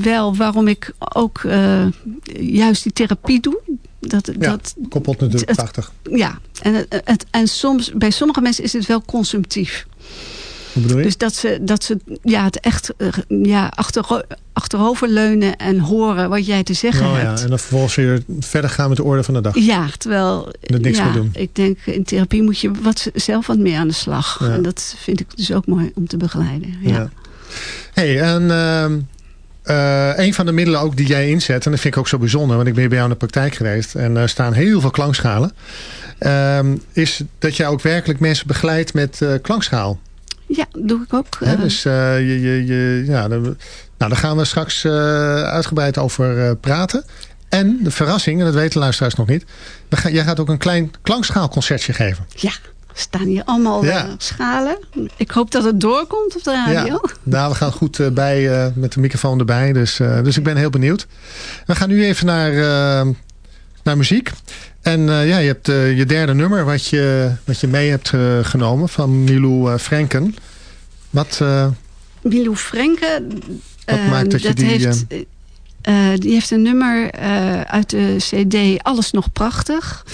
wel waarom ik ook uh, juist die therapie doe. Dat, ja, dat, koppelt natuurlijk het, 80. Ja, en, het, het, en soms, bij sommige mensen is het wel consumptief. Hoe bedoel je? Dus dat ze, dat ze ja, het echt ja, achter, achteroverleunen en horen wat jij te zeggen oh, hebt. Ja, en dan vervolgens weer verder gaan met de orde van de dag. Ja, terwijl dat niks ja, meer doen. ik denk in therapie moet je wat, zelf wat meer aan de slag. Ja. En dat vind ik dus ook mooi om te begeleiden. Ja. ja. hey, en uh, uh, een van de middelen ook die jij inzet, en dat vind ik ook zo bijzonder, want ik ben bij jou in de praktijk geweest en er staan heel veel klankschalen, uh, is dat jij ook werkelijk mensen begeleidt met uh, klankschaal. Ja, doe ik ook. He, dus uh, je, je, je, ja, nou, daar gaan we straks uh, uitgebreid over uh, praten. En de verrassing, en dat weten luisteraars nog niet. Ga, jij gaat ook een klein klankschaalconcertje geven. Ja, staan hier allemaal ja. schalen. Ik hoop dat het doorkomt op de radio. Ja. Nou, we gaan goed bij met de microfoon erbij. Dus, dus ik ben heel benieuwd. We gaan nu even naar, naar muziek. En ja, je hebt je derde nummer wat je, wat je mee hebt genomen van Milou Frenken. Wat... Milou Frenken... Wat maakt dat, je die... Heeft, die heeft een nummer uit de cd Alles Nog Prachtig...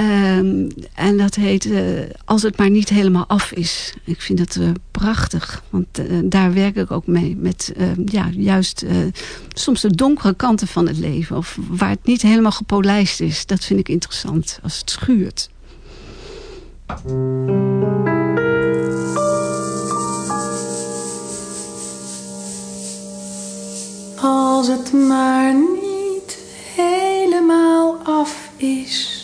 Um, en dat heet uh, Als het maar niet helemaal af is. Ik vind dat uh, prachtig. Want uh, daar werk ik ook mee. Met ehm, ja, juist soms de donkere kanten van het leven. Of waar het niet helemaal gepolijst is. Dat vind ik interessant. Als het schuurt. Als het maar niet helemaal af is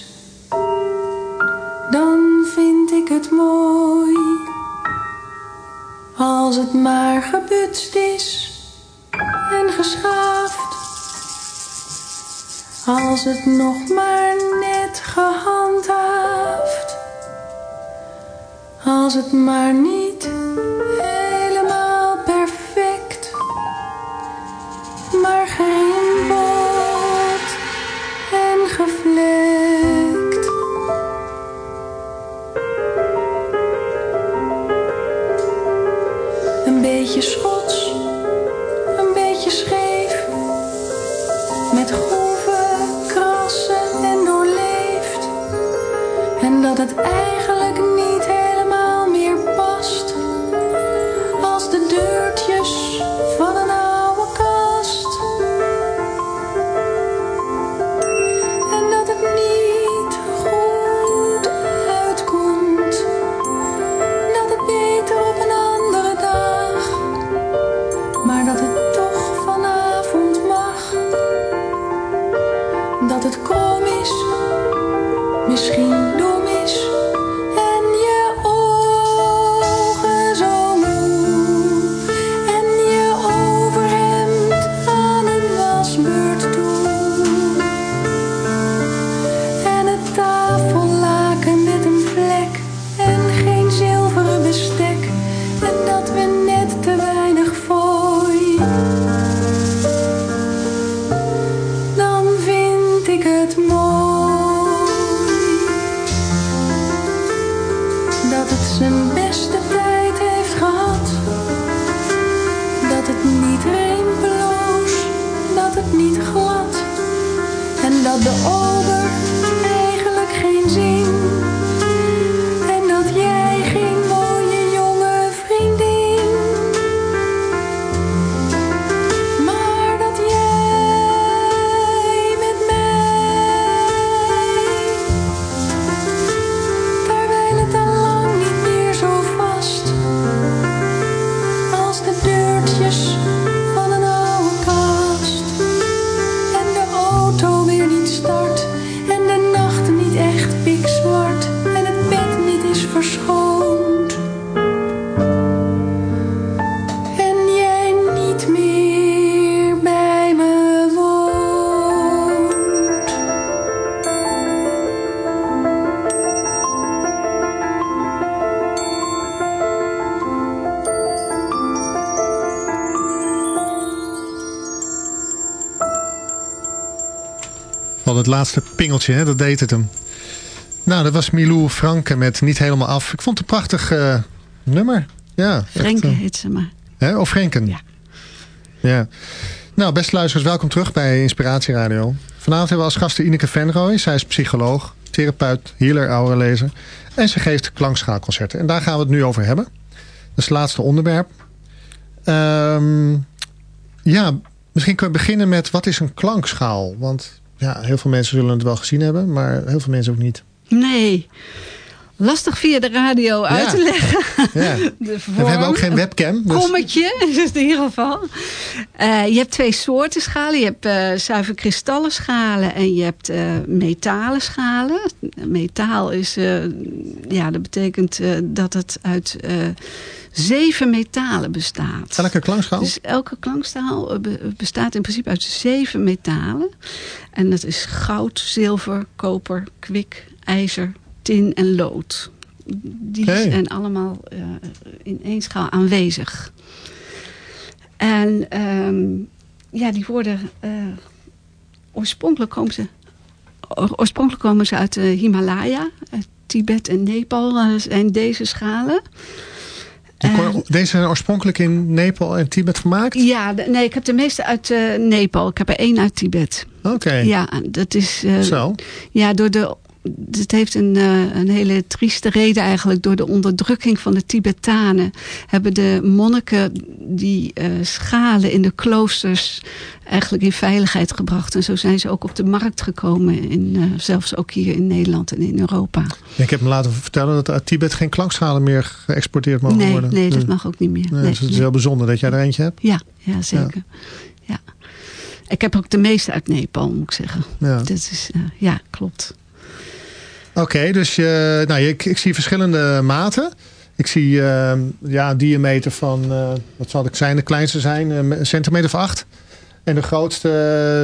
dan vind ik het mooi. Als het maar gebutst is en geschaafd. Als het nog maar net gehandhaafd. Als het maar niet helemaal perfect, maar geen schots, een beetje scheef. Met groeven, krassen en doorleefd. En dat het eigenlijk Het laatste pingeltje, hè? dat deed het hem. Nou, dat was Milou Franke met Niet Helemaal Af. Ik vond het een prachtig eh, nummer. Ja, echt, Frenke eh, heet ze maar. hè? Of Frenken? Ja. ja. Nou, beste luisteraars, welkom terug bij Inspiratie Radio. Vanavond hebben we als gasten Ineke Venrooy. Zij is psycholoog, therapeut, healer, aurelezer. En ze geeft klankschaalconcerten. En daar gaan we het nu over hebben. Dat is het laatste onderwerp. Ehm, ja, misschien kunnen we beginnen met wat is een klankschaal? Want ja, heel veel mensen zullen het wel gezien hebben, maar heel veel mensen ook niet. Nee. Lastig via de radio uit te leggen. Ja. We hebben ook geen webcam. Dus... kommetje, dus in ieder geval. Eh, je hebt twee soorten schalen. Je hebt eh, zuiver kristallen schalen en je hebt eh, metalen schalen. Metaal is, ja, dat betekent dat het uit zeven metalen bestaat. Elke klankschaal? Dus elke klankstaal eh, be- bestaat in principe uit zeven metalen. En dat is goud, zilver, koper, kwik, ijzer, tin en lood. Die zijn allemaal eh, in één schaal aanwezig. En ehm, ja, die worden... eh, oorspronkelijk komen ze oorspronkelijk komen ze uit de Himalaya. Uit Tibet en Nepal zijn deze schalen. Eh, kon- Deze zijn oorspronkelijk in Nepal en Tibet gemaakt? ja, nee, ik heb de meeste uit eh, Nepal. Ik heb er één uit Tibet. Oké, Ja, dat is... eh, zo. Ja, door de, het heeft een, eh, een hele trieste reden eigenlijk. Door de onderdrukking van de Tibetanen hebben de monniken die eh, schalen in de kloosters eigenlijk in veiligheid gebracht. En zo zijn ze ook op de markt gekomen. In, eh, zelfs ook hier in Nederland en in Europa. Ik heb me laten vertellen dat uit Tibet geen klankschalen meer geëxporteerd mogen Nee, worden. nee, dat Dus- mag ook niet meer. Nee, Nee, dus het is nee. heel bijzonder dat jij er eentje hebt. Ja, ja, zeker. Ja. Ik heb ook de meeste uit Nepal, moet ik zeggen. Ja. Dat is, ja, klopt. Oké, dus je, nou, je- ik, ik zie verschillende maten. Ik zie eh, ja, een diameter van, eh, wat zal ik zijn, de kleinste zijn, eh, een centimeter of acht. En de grootste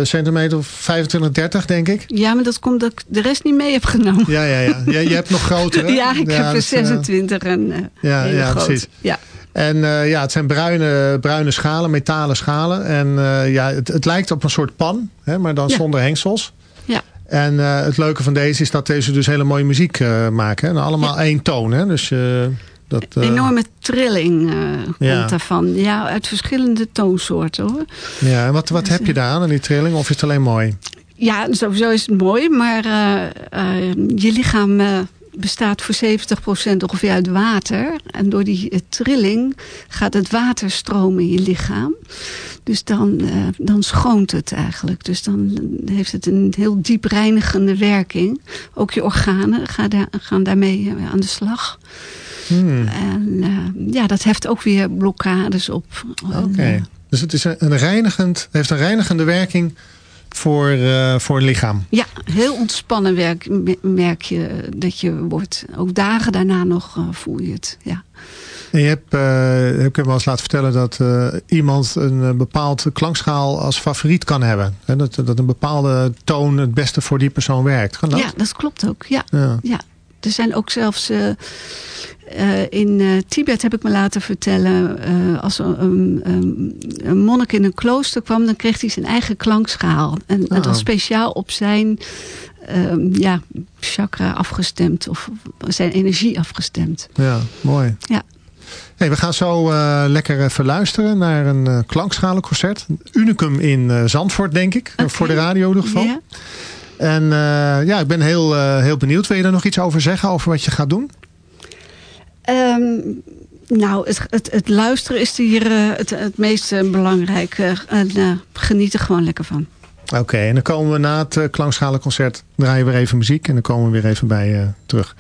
eh, centimeter of 25, 30 denk ik. Ja, maar dat komt dat ik de rest niet mee heb genomen. Ja, ja, ja. Je, je hebt nog grotere. Ja, ik heb er dus, eh, 26 en eh ja, ja, groot. precies. Ja. En eh, ja, het zijn bruine, bruine schalen, metalen schalen. En eh, ja, het, het lijkt op een soort pan, hè, maar dan Ja. zonder hengsels. En eh, het leuke van deze is dat deze dus hele mooie muziek eh, maken. Hè. En allemaal één toon. Hè. Dus eh, dat, eh, Enorme trilling eh, Ja. komt daarvan. Ja, uit verschillende toonsoorten hoor. Ja, en wat, wat heb je daar aan, aan die trilling? Of is het alleen mooi? Ja, sowieso is het mooi, maar je lichaam bestaat voor 70% ongeveer uit water. En door die eh, trilling gaat het water stromen in je lichaam. Dus dan, eh, dan schoont het eigenlijk. Dus dan heeft het een heel diep reinigende werking. Ook je organen gaan, daar, gaan daarmee eh, aan de slag. Hmm, En ja, dat heft ook weer blokkades op. Oké. Dus het is een reinigend, heeft een reinigende werking voor, eh, voor het lichaam. Ja, heel ontspannen werk, me- merk je dat je wordt. Ook dagen daarna nog eh, voel je het. Ja. En je hebt, eh, heb ik hem wel eens laten vertellen dat iemand een bepaald klankschaal als favoriet kan hebben. Dat, dat een bepaalde toon het beste voor die persoon werkt. Kan dat? ja, dat klopt ook. Ja. Ja. Ja. Er zijn ook zelfs eh, eh, in eh, Tibet heb ik me laten vertellen, als een, een, monnik in een klooster kwam, dan kreeg hij zijn eigen klankschaal. En, en Oh. dan speciaal op zijn ehm, ja, chakra afgestemd of zijn energie afgestemd. Ja, mooi. Ja. Hey, we gaan zo lekker even luisteren naar een klankschalenconcert. Unicum in Zandvoort, denk ik. Voor de radio in ieder geval. Ja. En eh, ja, ik ben heel, eh, heel benieuwd. Wil je er nog iets over zeggen, over wat je gaat doen? Ehm, nou, het, het, het luisteren is hier eh, het, het meest belangrijke. En geniet er gewoon lekker van. Oké, en dan komen we na het klankschalenconcert draaien we weer even muziek en dan komen we weer even bij terug.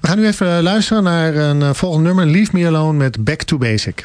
We gaan nu even luisteren naar een volgend nummer, Leave Me Alone met Back to Basic.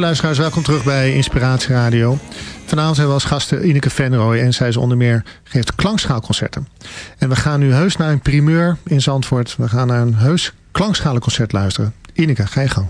Luisteraars, welkom terug bij Inspiratie Radio. Vanavond hebben we als gasten Ineke Venrooy en zij is onder meer geeft klankschaalconcerten. En we gaan nu heus naar een primeur in Zandvoort. We gaan naar een heus klankschalenconcert luisteren. Ineke, ga je gang.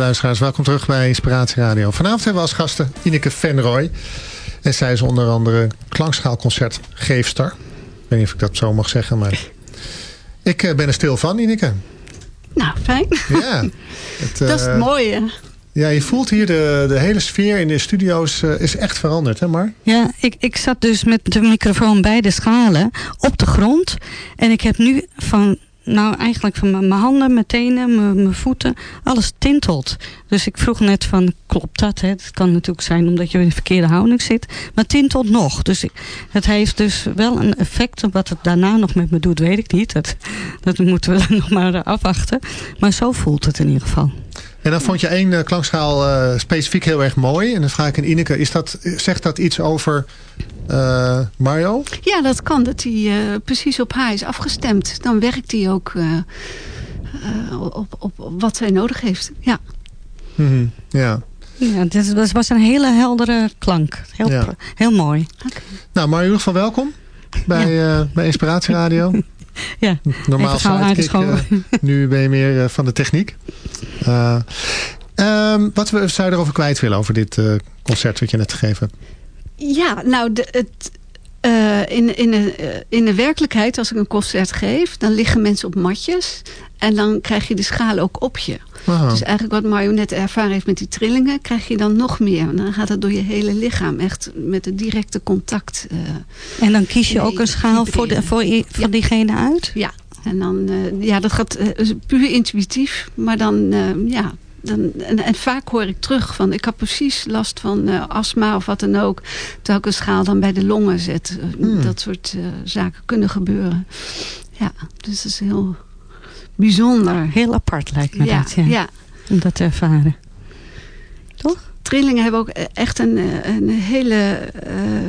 Luisteraars. Welkom terug bij Inspiratie Radio. Vanavond hebben we als gasten Ineke Venrooy. En zij is onder andere klankschaalconcertgeefster. Ik weet niet of ik dat zo mag zeggen, maar... Ik eh, ben er stil van, Ineke. Nou, fijn. Ja. Het, Dat is eh, het mooie. Ja, je voelt hier de, de hele sfeer in de studio's eh, is echt veranderd, hè Mar? Ja, ik, ik zat dus met de microfoon bij de schalen op de grond. En ik heb nu van, nou eigenlijk van mijn handen, mijn tenen, mijn, voeten, alles tintelt. Dus ik vroeg net van, klopt dat? Het kan natuurlijk zijn omdat je in de verkeerde houding zit. Maar tintelt nog. Dus ik, het heeft dus wel een effect. Wat het daarna nog met me doet, weet ik niet. Dat, dat moeten we nog maar eh, afwachten. Maar zo voelt het in ieder geval. En dan vond je één eh, klankschaal eh, specifiek heel erg mooi. En dan vraag ik aan Ineke, is dat, zegt dat iets over eh, Mario? Ja, dat kan. Dat hij eh, precies op haar is afgestemd. Dan werkt hij ook op, op, op wat zij nodig heeft. Ja. Mhm, Ja. Ja, dit was- was een hele heldere klank. Heel, Ja. heel mooi. Nou, Mario, in ieder geval welkom bij, eh, bij Inspiratie Radio. Ja, Normaal sidekick, aangeschoven. eh, nu ben je meer eh, van de techniek. Eh, ehm, wat we, zou je erover kwijt willen over dit concert wat je net gegeven? Ja, nou, de, het, in, in, de, in de werkelijkheid, als ik een concert geef... dan liggen mensen op matjes. En dan krijg je de schalen ook op je. Aha. Dus eigenlijk wat Mario net ervaren heeft met die trillingen... krijg je dan nog meer. En dan gaat het door je hele lichaam. Echt met het directe contact. eh, En dan kies je Nee, ook een schaal voor, de, voor, i- voor Ja. diegene uit? ja, en dan... eh, ja, dat gaat eh, puur intuïtief. Maar dan, eh, ja... Dan, en, en vaak hoor ik terug van... ik had precies last van eh, astma of wat dan ook... terwijl ik een schaal dan bij de longen zet. Hmm. Dat soort eh, zaken kunnen gebeuren. Ja, dus dat is heel bijzonder. Heel apart lijkt me ja, dat, ja, ja. om dat te ervaren. trillingen hebben ook e- echt een, eh, een hele eh,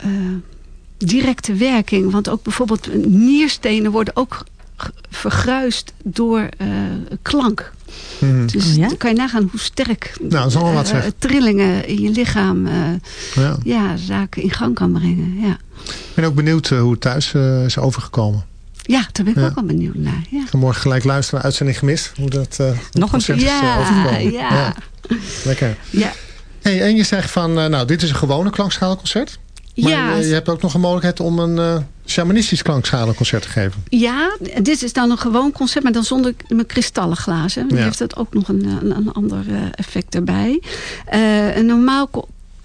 eh, directe werking. Want ook bijvoorbeeld nierstenen worden ook vergruist door eh, klank. Mhm. Dus Oh ja? dan kan je nagaan hoe sterk Nou, wat eh, eh, trillingen in je lichaam eh, Ja. ja, zaken in gang kan brengen. Ja, Ik ben ook benieuwd eh, hoe het thuis eh, is overgekomen. Ja daar ben ik Ja. ook wel benieuwd naar. Ja, Ik morgen gelijk luisteren naar uitzending gemist. Hoe dat eh, Nog een eh, ja, ja. Lekker. ja. Hey, en je zegt van, eh, nou, dit is een gewone klankschaalconcert. Maar ja, je, je hebt ook nog een mogelijkheid om een eh shamanistisch klankschalenconcert te geven. Ja, dit is dan een gewoon concert, maar dan zonder mijn kristallen glazen. Dan Ja. heeft dat ook nog een, een, een ander effect erbij. Een normaal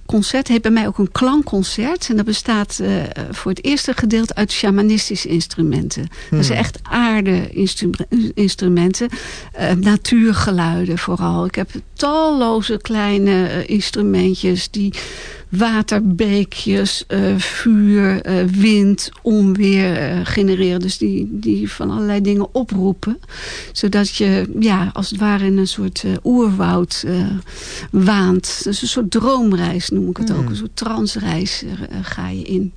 concert heeft bij mij ook een klankconcert. En dat bestaat eh, voor het eerste gedeelte uit shamanistische instrumenten. Dat zijn echt aarde-instrumenten. eh, natuurgeluiden vooral. Ik heb talloze kleine eh, instrumentjes die waterbeekjes, eh, vuur, eh, wind, onweer eh, genereren. Dus die, die van allerlei dingen oproepen. Zodat je ja, als het ware in een soort oerwoud waant. Dus een soort droomreis noem ik het ook. Een soort transreis ga je in.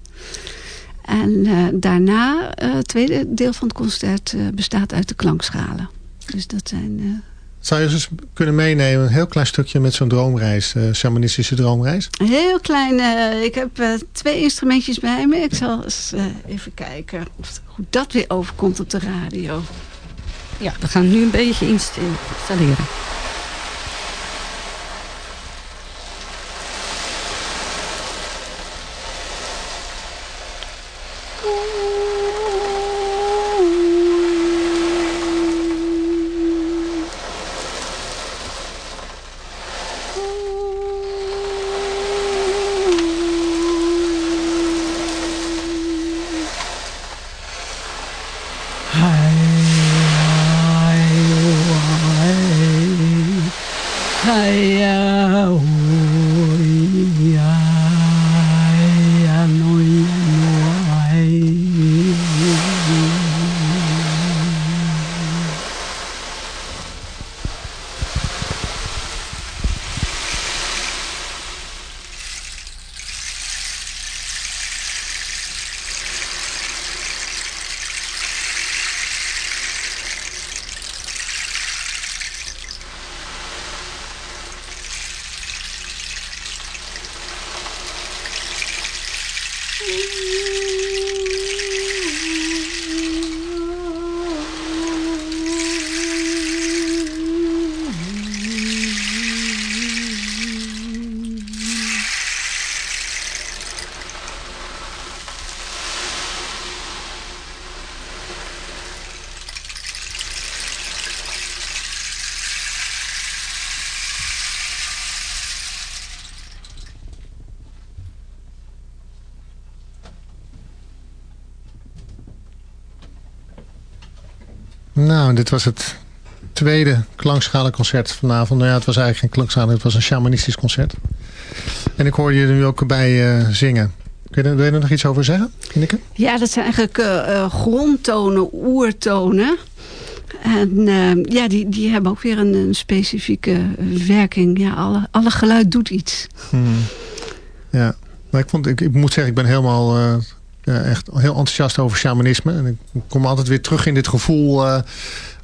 En daarna, het tweede deel van het concert bestaat uit de klankschalen. Dus dat zijn... Zou je dus kunnen meenemen, een heel klein stukje met zo'n droomreis, eh shamanistische droomreis? Heel klein, eh, ik heb eh, twee instrumentjes bij me. Ik zal eens even kijken of, hoe dat weer overkomt op de radio. Ja, we gaan nu een beetje inst- installeren. Nou, dit was het tweede klankschalenconcert vanavond. Nou ja, het was eigenlijk geen klankschalen, het was een shamanistisch concert. En ik hoorde je er nu ook bij eh, zingen. Kun je, wil je er nog iets over zeggen, Ineke? Ja, dat zijn eigenlijk eh, grondtonen, oertonen. En ja, die, die hebben ook weer een, een specifieke werking. Ja, alle, alle geluid doet iets. Hmm. Ja, maar ik, vond, ik, ik moet zeggen, ik ben helemaal echt heel enthousiast over shamanisme. En ik kom altijd weer terug in dit gevoel eh,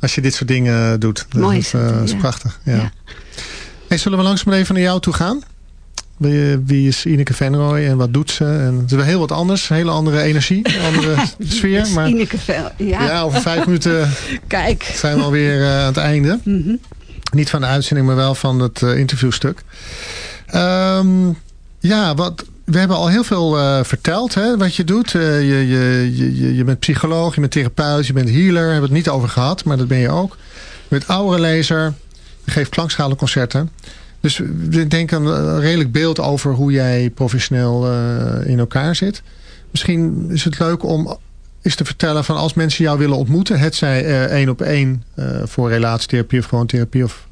als je dit soort dingen doet. Dus Mooi dat is eh, is ja. prachtig. Ja. Ja. Hey, zullen we langzaam even naar jou toe gaan? Wie, is Ineke Venrooy en wat doet ze? En het is wel heel wat anders. Een hele andere energie, een andere sfeer. Dat Maar Ineke Vel. Ja, ja, over vijf minuten kijk. zijn we alweer eh, aan het einde. Mhm. Niet van de uitzending, maar wel van het eh, interviewstuk. Ehm, ja, wat, we hebben al heel veel eh, verteld hè, wat je doet. Eh, je, je, je, je- bent psycholoog, je bent therapeut, je bent healer. Daar hebben we het niet over gehad, maar dat ben je ook. Je bent aurelezer, je geeft klankschalenconcerten. Dus we denken een redelijk beeld over hoe jij professioneel eh, in elkaar zit. Misschien is het leuk om eens te vertellen van als mensen jou willen ontmoeten. Het zij één op één voor relatietherapie of gewoon therapie. Of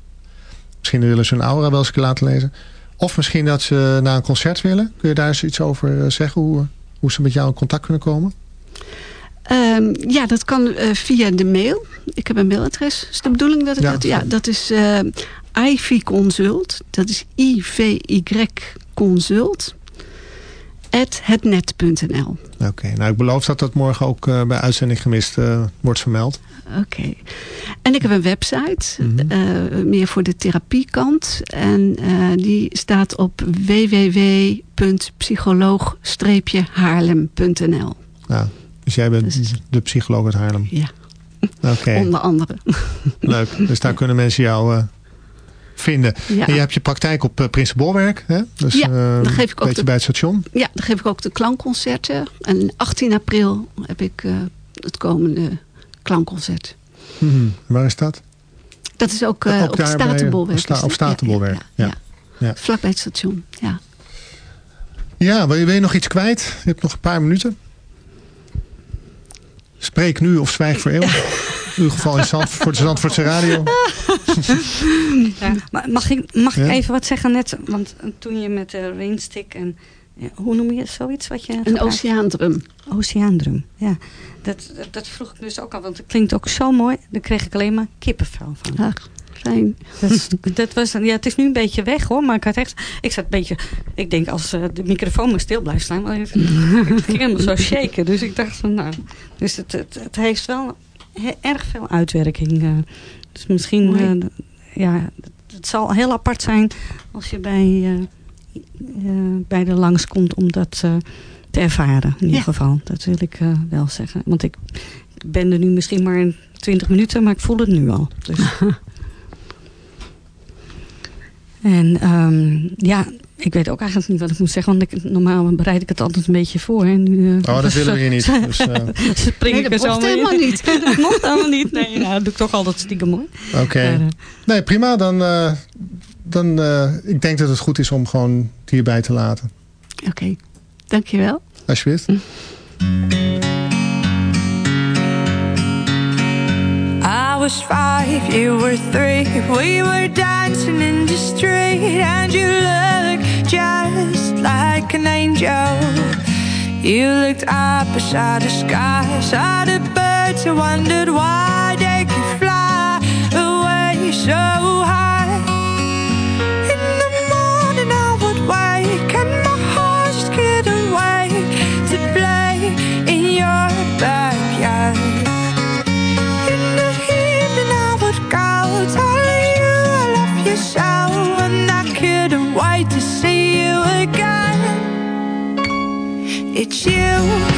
misschien willen ze een aura wel eens laten lezen. Of misschien dat ze naar een concert willen. Kun je daar eens iets over eh, zeggen? Hoe, hoe ze met jou in contact kunnen komen? Ehm, ja, dat kan eh, via de mail. Ik heb een mailadres. Is de bedoeling dat ik Ja. dat... Ja, dat is eh Ivy Consult. Dat is I-V-Y Consult. At hetnet.nl. Oké, nou ik beloof dat dat morgen ook eh, bij Uitzending Gemist eh, wordt vermeld. Oké. En ik heb een website. Mhm. eh, meer voor de therapiekant. En eh, die staat op www.psycholoog-haarlem.nl. Nou, dus jij bent Dus- de psycholoog uit Haarlem. Ja, Oké, onder andere. leuk. Dus daar kunnen mensen jou eh, vinden. Ja. En je hebt je praktijk op Prinsenbolwerk. Hè? Dus, Ja, dan geef ik ook beetje de- bij het station. Ja, dan geef ik ook de klankconcerten. En 18 april heb ik het komende klankconcert. Mhm. Waar is dat? Dat is ook, eh, Ook op Statenbolwerk. op sta- op het. Statenbolwerk, Ja, ja. ja, Ja. Vlak bij het station, ja. Ja, wil je, wil je nog iets kwijt? Je hebt nog een paar minuten. Spreek nu of zwijg voor eeuwig. In ieder geval in Zand, voor de Zandvoortse radio. Ja, mag ik, mag Ja? ik even wat zeggen net? Want toen je met de rainstick en... ja, hoe noem je zoiets? Wat je Een gebruikt? oceaandrum. Oceaandrum. Ja, dat, dat, dat vroeg ik dus ook al. Want het klinkt ook zo mooi. Daar kreeg ik alleen maar kippenvel van. Ach, fijn. Dat, dat was, ja, het is nu een beetje weg hoor. Maar ik had echt... Ik zat een beetje... Ik denk als eh, de microfoon maar stil blijft staan. Maar ik, ik ging helemaal zo shaken. Dus ik dacht van nou... Dus het, het, het heeft wel he- erg veel uitwerking. eh. dus misschien... Eh, ja, het, het zal heel apart zijn als je bij, bij de langskomt om dat eh, te ervaren. In ieder Ja. geval. Dat wil ik eh, wel zeggen. Want ik ben er nu misschien maar in 20 minuten, maar ik voel het nu al. Dus. en ehm, ja, ik weet ook eigenlijk niet wat ik moet zeggen. Want ik, normaal bereid ik het altijd een beetje voor. En nu, eh, Oh, dat willen we hier niet. Dus, eh, spring Nee, ik dat er zo mocht helemaal niet. dat mocht helemaal niet. Nee, nou, dat doe ik toch altijd stiekem mooi. Oké. Eh, Nee, prima. Dan, eh, dan eh, ik denk dat het goed is om gewoon het hierbij te laten. Oké, dankjewel. Alsjeblieft. I was five, you were three. We were dancing in the street, and you looked just like an angel. You looked up beside the sky, saw the birds, and wondered why they could fly away so It's you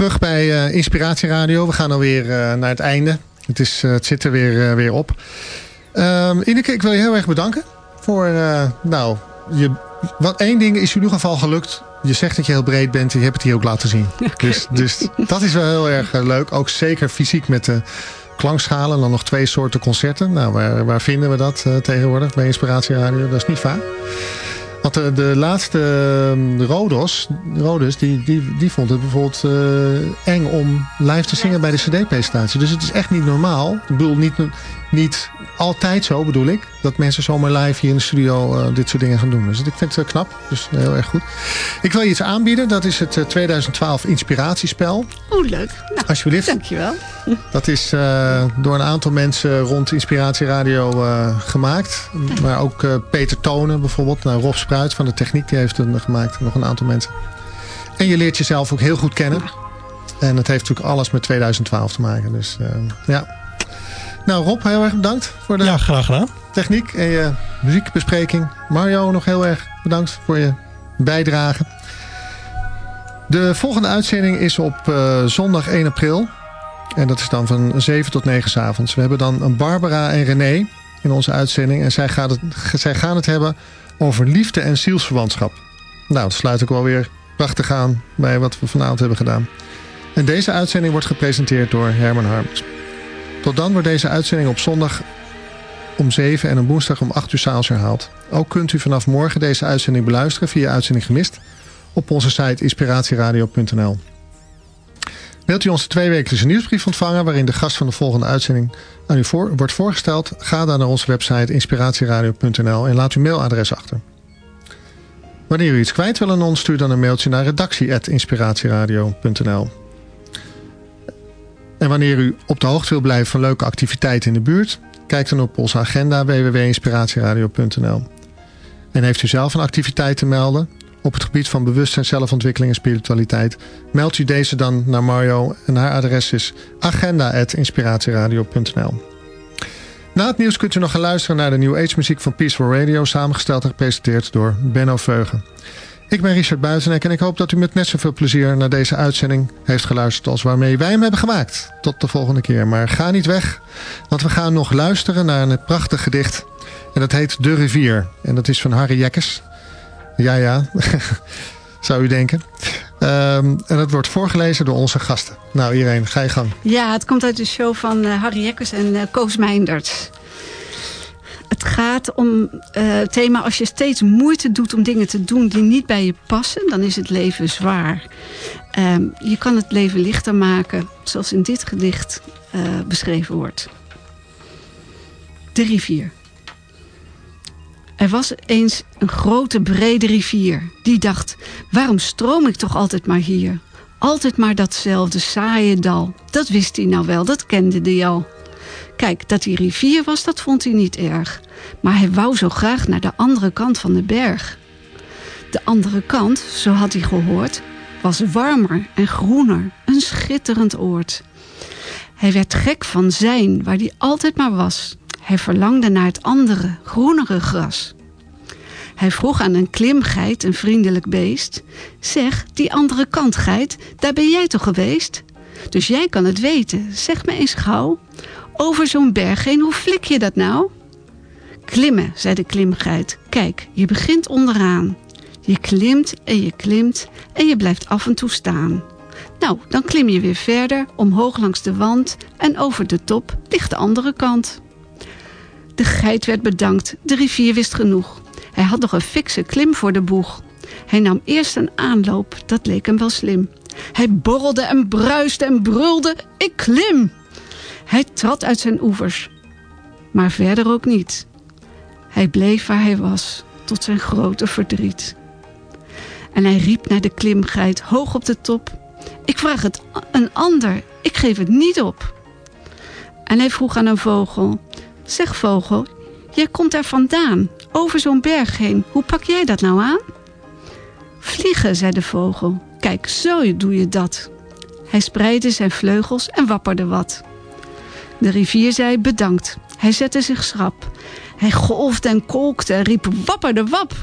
terug bij eh, Inspiratie Radio. We gaan alweer eh naar het einde. Het, is, eh, het zit er weer, weer op. Ehm Ineke, ik wil je heel erg bedanken voor... nou, je, wat één ding is in ieder geval gelukt. Je zegt dat je heel breed bent en je hebt het hier ook laten zien. Dus, dus dat is wel heel erg leuk. Ook zeker fysiek met de klankschalen. En dan nog twee soorten concerten. Nou, waar, waar vinden we dat tegenwoordig bij Inspiratie Radio? Dat is niet vaak. Want de, de laatste ehm, Rodos, Rodos die, die, die vond het bijvoorbeeld eh, eng om live te zingen bij de cd-presentatie. Dus het is echt niet normaal. Ik bedoel, niet, niet altijd zo bedoel ik. Dat mensen zomaar live hier in de studio eh, dit soort dingen gaan doen. Dus ik vind het eh, knap. Dus heel erg goed. Ik wil je iets aanbieden. Dat is het eh, 2012 inspiratiespel. Oh, leuk. Nou, Alsjeblieft. dankjewel. Dat is eh, door een aantal mensen rond Inspiratie Radio eh, gemaakt. Maar ook eh, Peter Tonen bijvoorbeeld. Nou, Rob Spruit van de techniek die heeft het gemaakt. Nog een aantal mensen. En je leert jezelf ook heel goed kennen. En het heeft natuurlijk alles met 2012 te maken. Dus eh, ja. Nou Rob, heel erg bedankt voor de Ja, graag gedaan. techniek en je muziekbespreking. Mario, nog heel erg bedankt voor je bijdrage. De volgende uitzending is op eh, zondag 1 april. En dat is dan van 7 tot 9 's avonds. We hebben dan een Barbara en René in onze uitzending. En zij, gaat het, zij gaan het hebben over liefde en zielsverwantschap. Nou, dat sluit ook wel weer prachtig aan bij wat we vanavond hebben gedaan. En deze uitzending wordt gepresenteerd door Herman Harms. Tot dan wordt deze uitzending op zondag om 7 en op woensdag om 8 uur s'avonds herhaald. Ook kunt u vanaf morgen deze uitzending beluisteren via Uitzending Gemist op onze site inspiratieradio.nl. Wilt u onze tweewekelijkse nieuwsbrief ontvangen waarin de gast van de volgende uitzending aan u voor, wordt voorgesteld? Ga dan naar onze website inspiratieradio.nl en laat uw mailadres achter. Wanneer u iets kwijt wil aan ons, stuur dan een mailtje naar redactie.inspiratieradio.nl. En wanneer u op de hoogte wil blijven van leuke activiteiten in de buurt, kijk dan op onze agenda www.inspiratieradio.nl. En heeft u zelf een activiteit te melden op het gebied van bewustzijn, zelfontwikkeling en spiritualiteit, meldt u deze dan naar Mario en haar adres is agenda.inspiratieradio.nl. Na het nieuws kunt u nog gaan luisteren naar de New Age muziek van Peaceful Radio, samengesteld en gepresenteerd door Benno Veugen. Ik ben Richard Buitenek en ik hoop dat u met net zoveel plezier naar deze uitzending heeft geluisterd als waarmee wij hem hebben gemaakt. Tot de volgende keer. Maar ga niet weg, want we gaan nog luisteren naar een prachtig gedicht. En dat heet De Rivier. En dat is van Harry Jekkers. Ja, ja, zou u denken. Ehm, en dat wordt voorgelezen door onze gasten. Nou, iedereen, ga je gang. Ja, het komt uit de show van eh, Harry Jekkers en eh, Koos Meindert. Het gaat om eh, het thema als je steeds moeite doet om dingen te doen die niet bij je passen, dan is het leven zwaar. Ehm, je kan het leven lichter maken, zoals in dit gedicht eh, beschreven wordt. De rivier. Er was eens een grote brede rivier. Die dacht, waarom stroom ik toch altijd maar hier? Altijd maar datzelfde saaie dal. Dat wist hij nou wel, dat kende hij al. Kijk, dat die rivier was, dat vond hij niet erg. Maar hij wou zo graag naar de andere kant van de berg. De andere kant, zo had hij gehoord, was warmer en groener. Een schitterend oord. Hij werd gek van zijn, waar hij altijd maar was. Hij verlangde naar het andere, groenere gras. Hij vroeg aan een klimgeit, een vriendelijk beest... Zeg, die andere kant, geit, daar ben jij toch geweest? Dus jij kan het weten, zeg me eens gauw. Over zo'n berg heen, hoe flik je dat nou? Klimmen, zei de klimgeit. Kijk, je begint onderaan. Je klimt en je klimt en je blijft af en toe staan. Nou, dan klim je weer verder, omhoog langs de wand... en over de top ligt de andere kant. De geit werd bedankt, de rivier wist genoeg. Hij had nog een fikse klim voor de boeg. Hij nam eerst een aanloop, dat leek hem wel slim. Hij borrelde en bruiste en brulde, ik klim! Hij trad uit zijn oevers, maar verder ook niet. Hij bleef waar hij was, tot zijn grote verdriet. En hij riep naar de klimgeit hoog op de top. Ik vraag het een ander, ik geef het niet op. En hij vroeg aan een vogel. Zeg vogel, jij komt daar vandaan, over zo'n berg heen. Hoe pak jij dat nou aan? Vliegen, zei de vogel. Kijk, zo doe je dat. Hij spreidde zijn vleugels en wapperde wat. De rivier zei bedankt. Hij zette zich schrap. Hij golfde en kolkte en riep wapperde wap.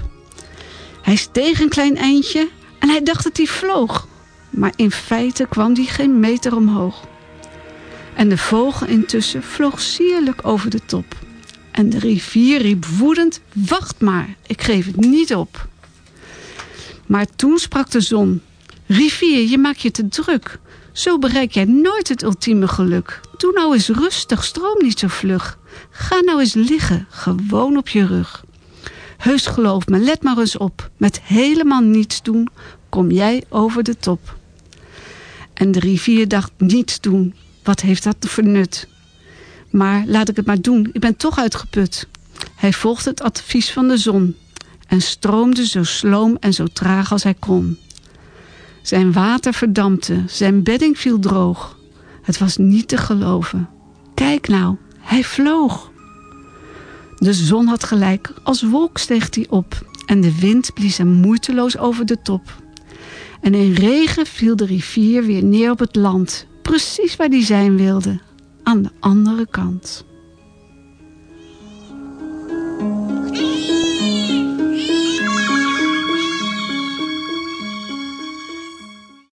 Hij steeg een klein eindje en hij dacht dat hij vloog. Maar in feite kwam hij geen meter omhoog. En de vogel intussen vloog sierlijk over de top. En de rivier riep woedend, wacht maar, ik geef het niet op. Maar toen sprak de zon. Rivier, je maakt je te druk. Zo bereik jij nooit het ultieme geluk. Doe nou eens rustig, stroom niet zo vlug. Ga nou eens liggen, gewoon op je rug. Heus geloof me, let maar eens op. Met helemaal niets doen, kom jij over de top. En de rivier dacht niets doen. Wat heeft dat voor nut? Maar laat ik het maar doen, ik ben toch uitgeput. Hij volgde het advies van de zon en stroomde zo sloom en zo traag als hij kon. Zijn water verdampte, zijn bedding viel droog. Het was niet te geloven. Kijk nou, hij vloog. De zon had gelijk, als wolk steeg hij op en de wind blies hem moeiteloos over de top. En in regen viel de rivier weer neer op het land, precies waar hij zijn wilde, aan de andere kant.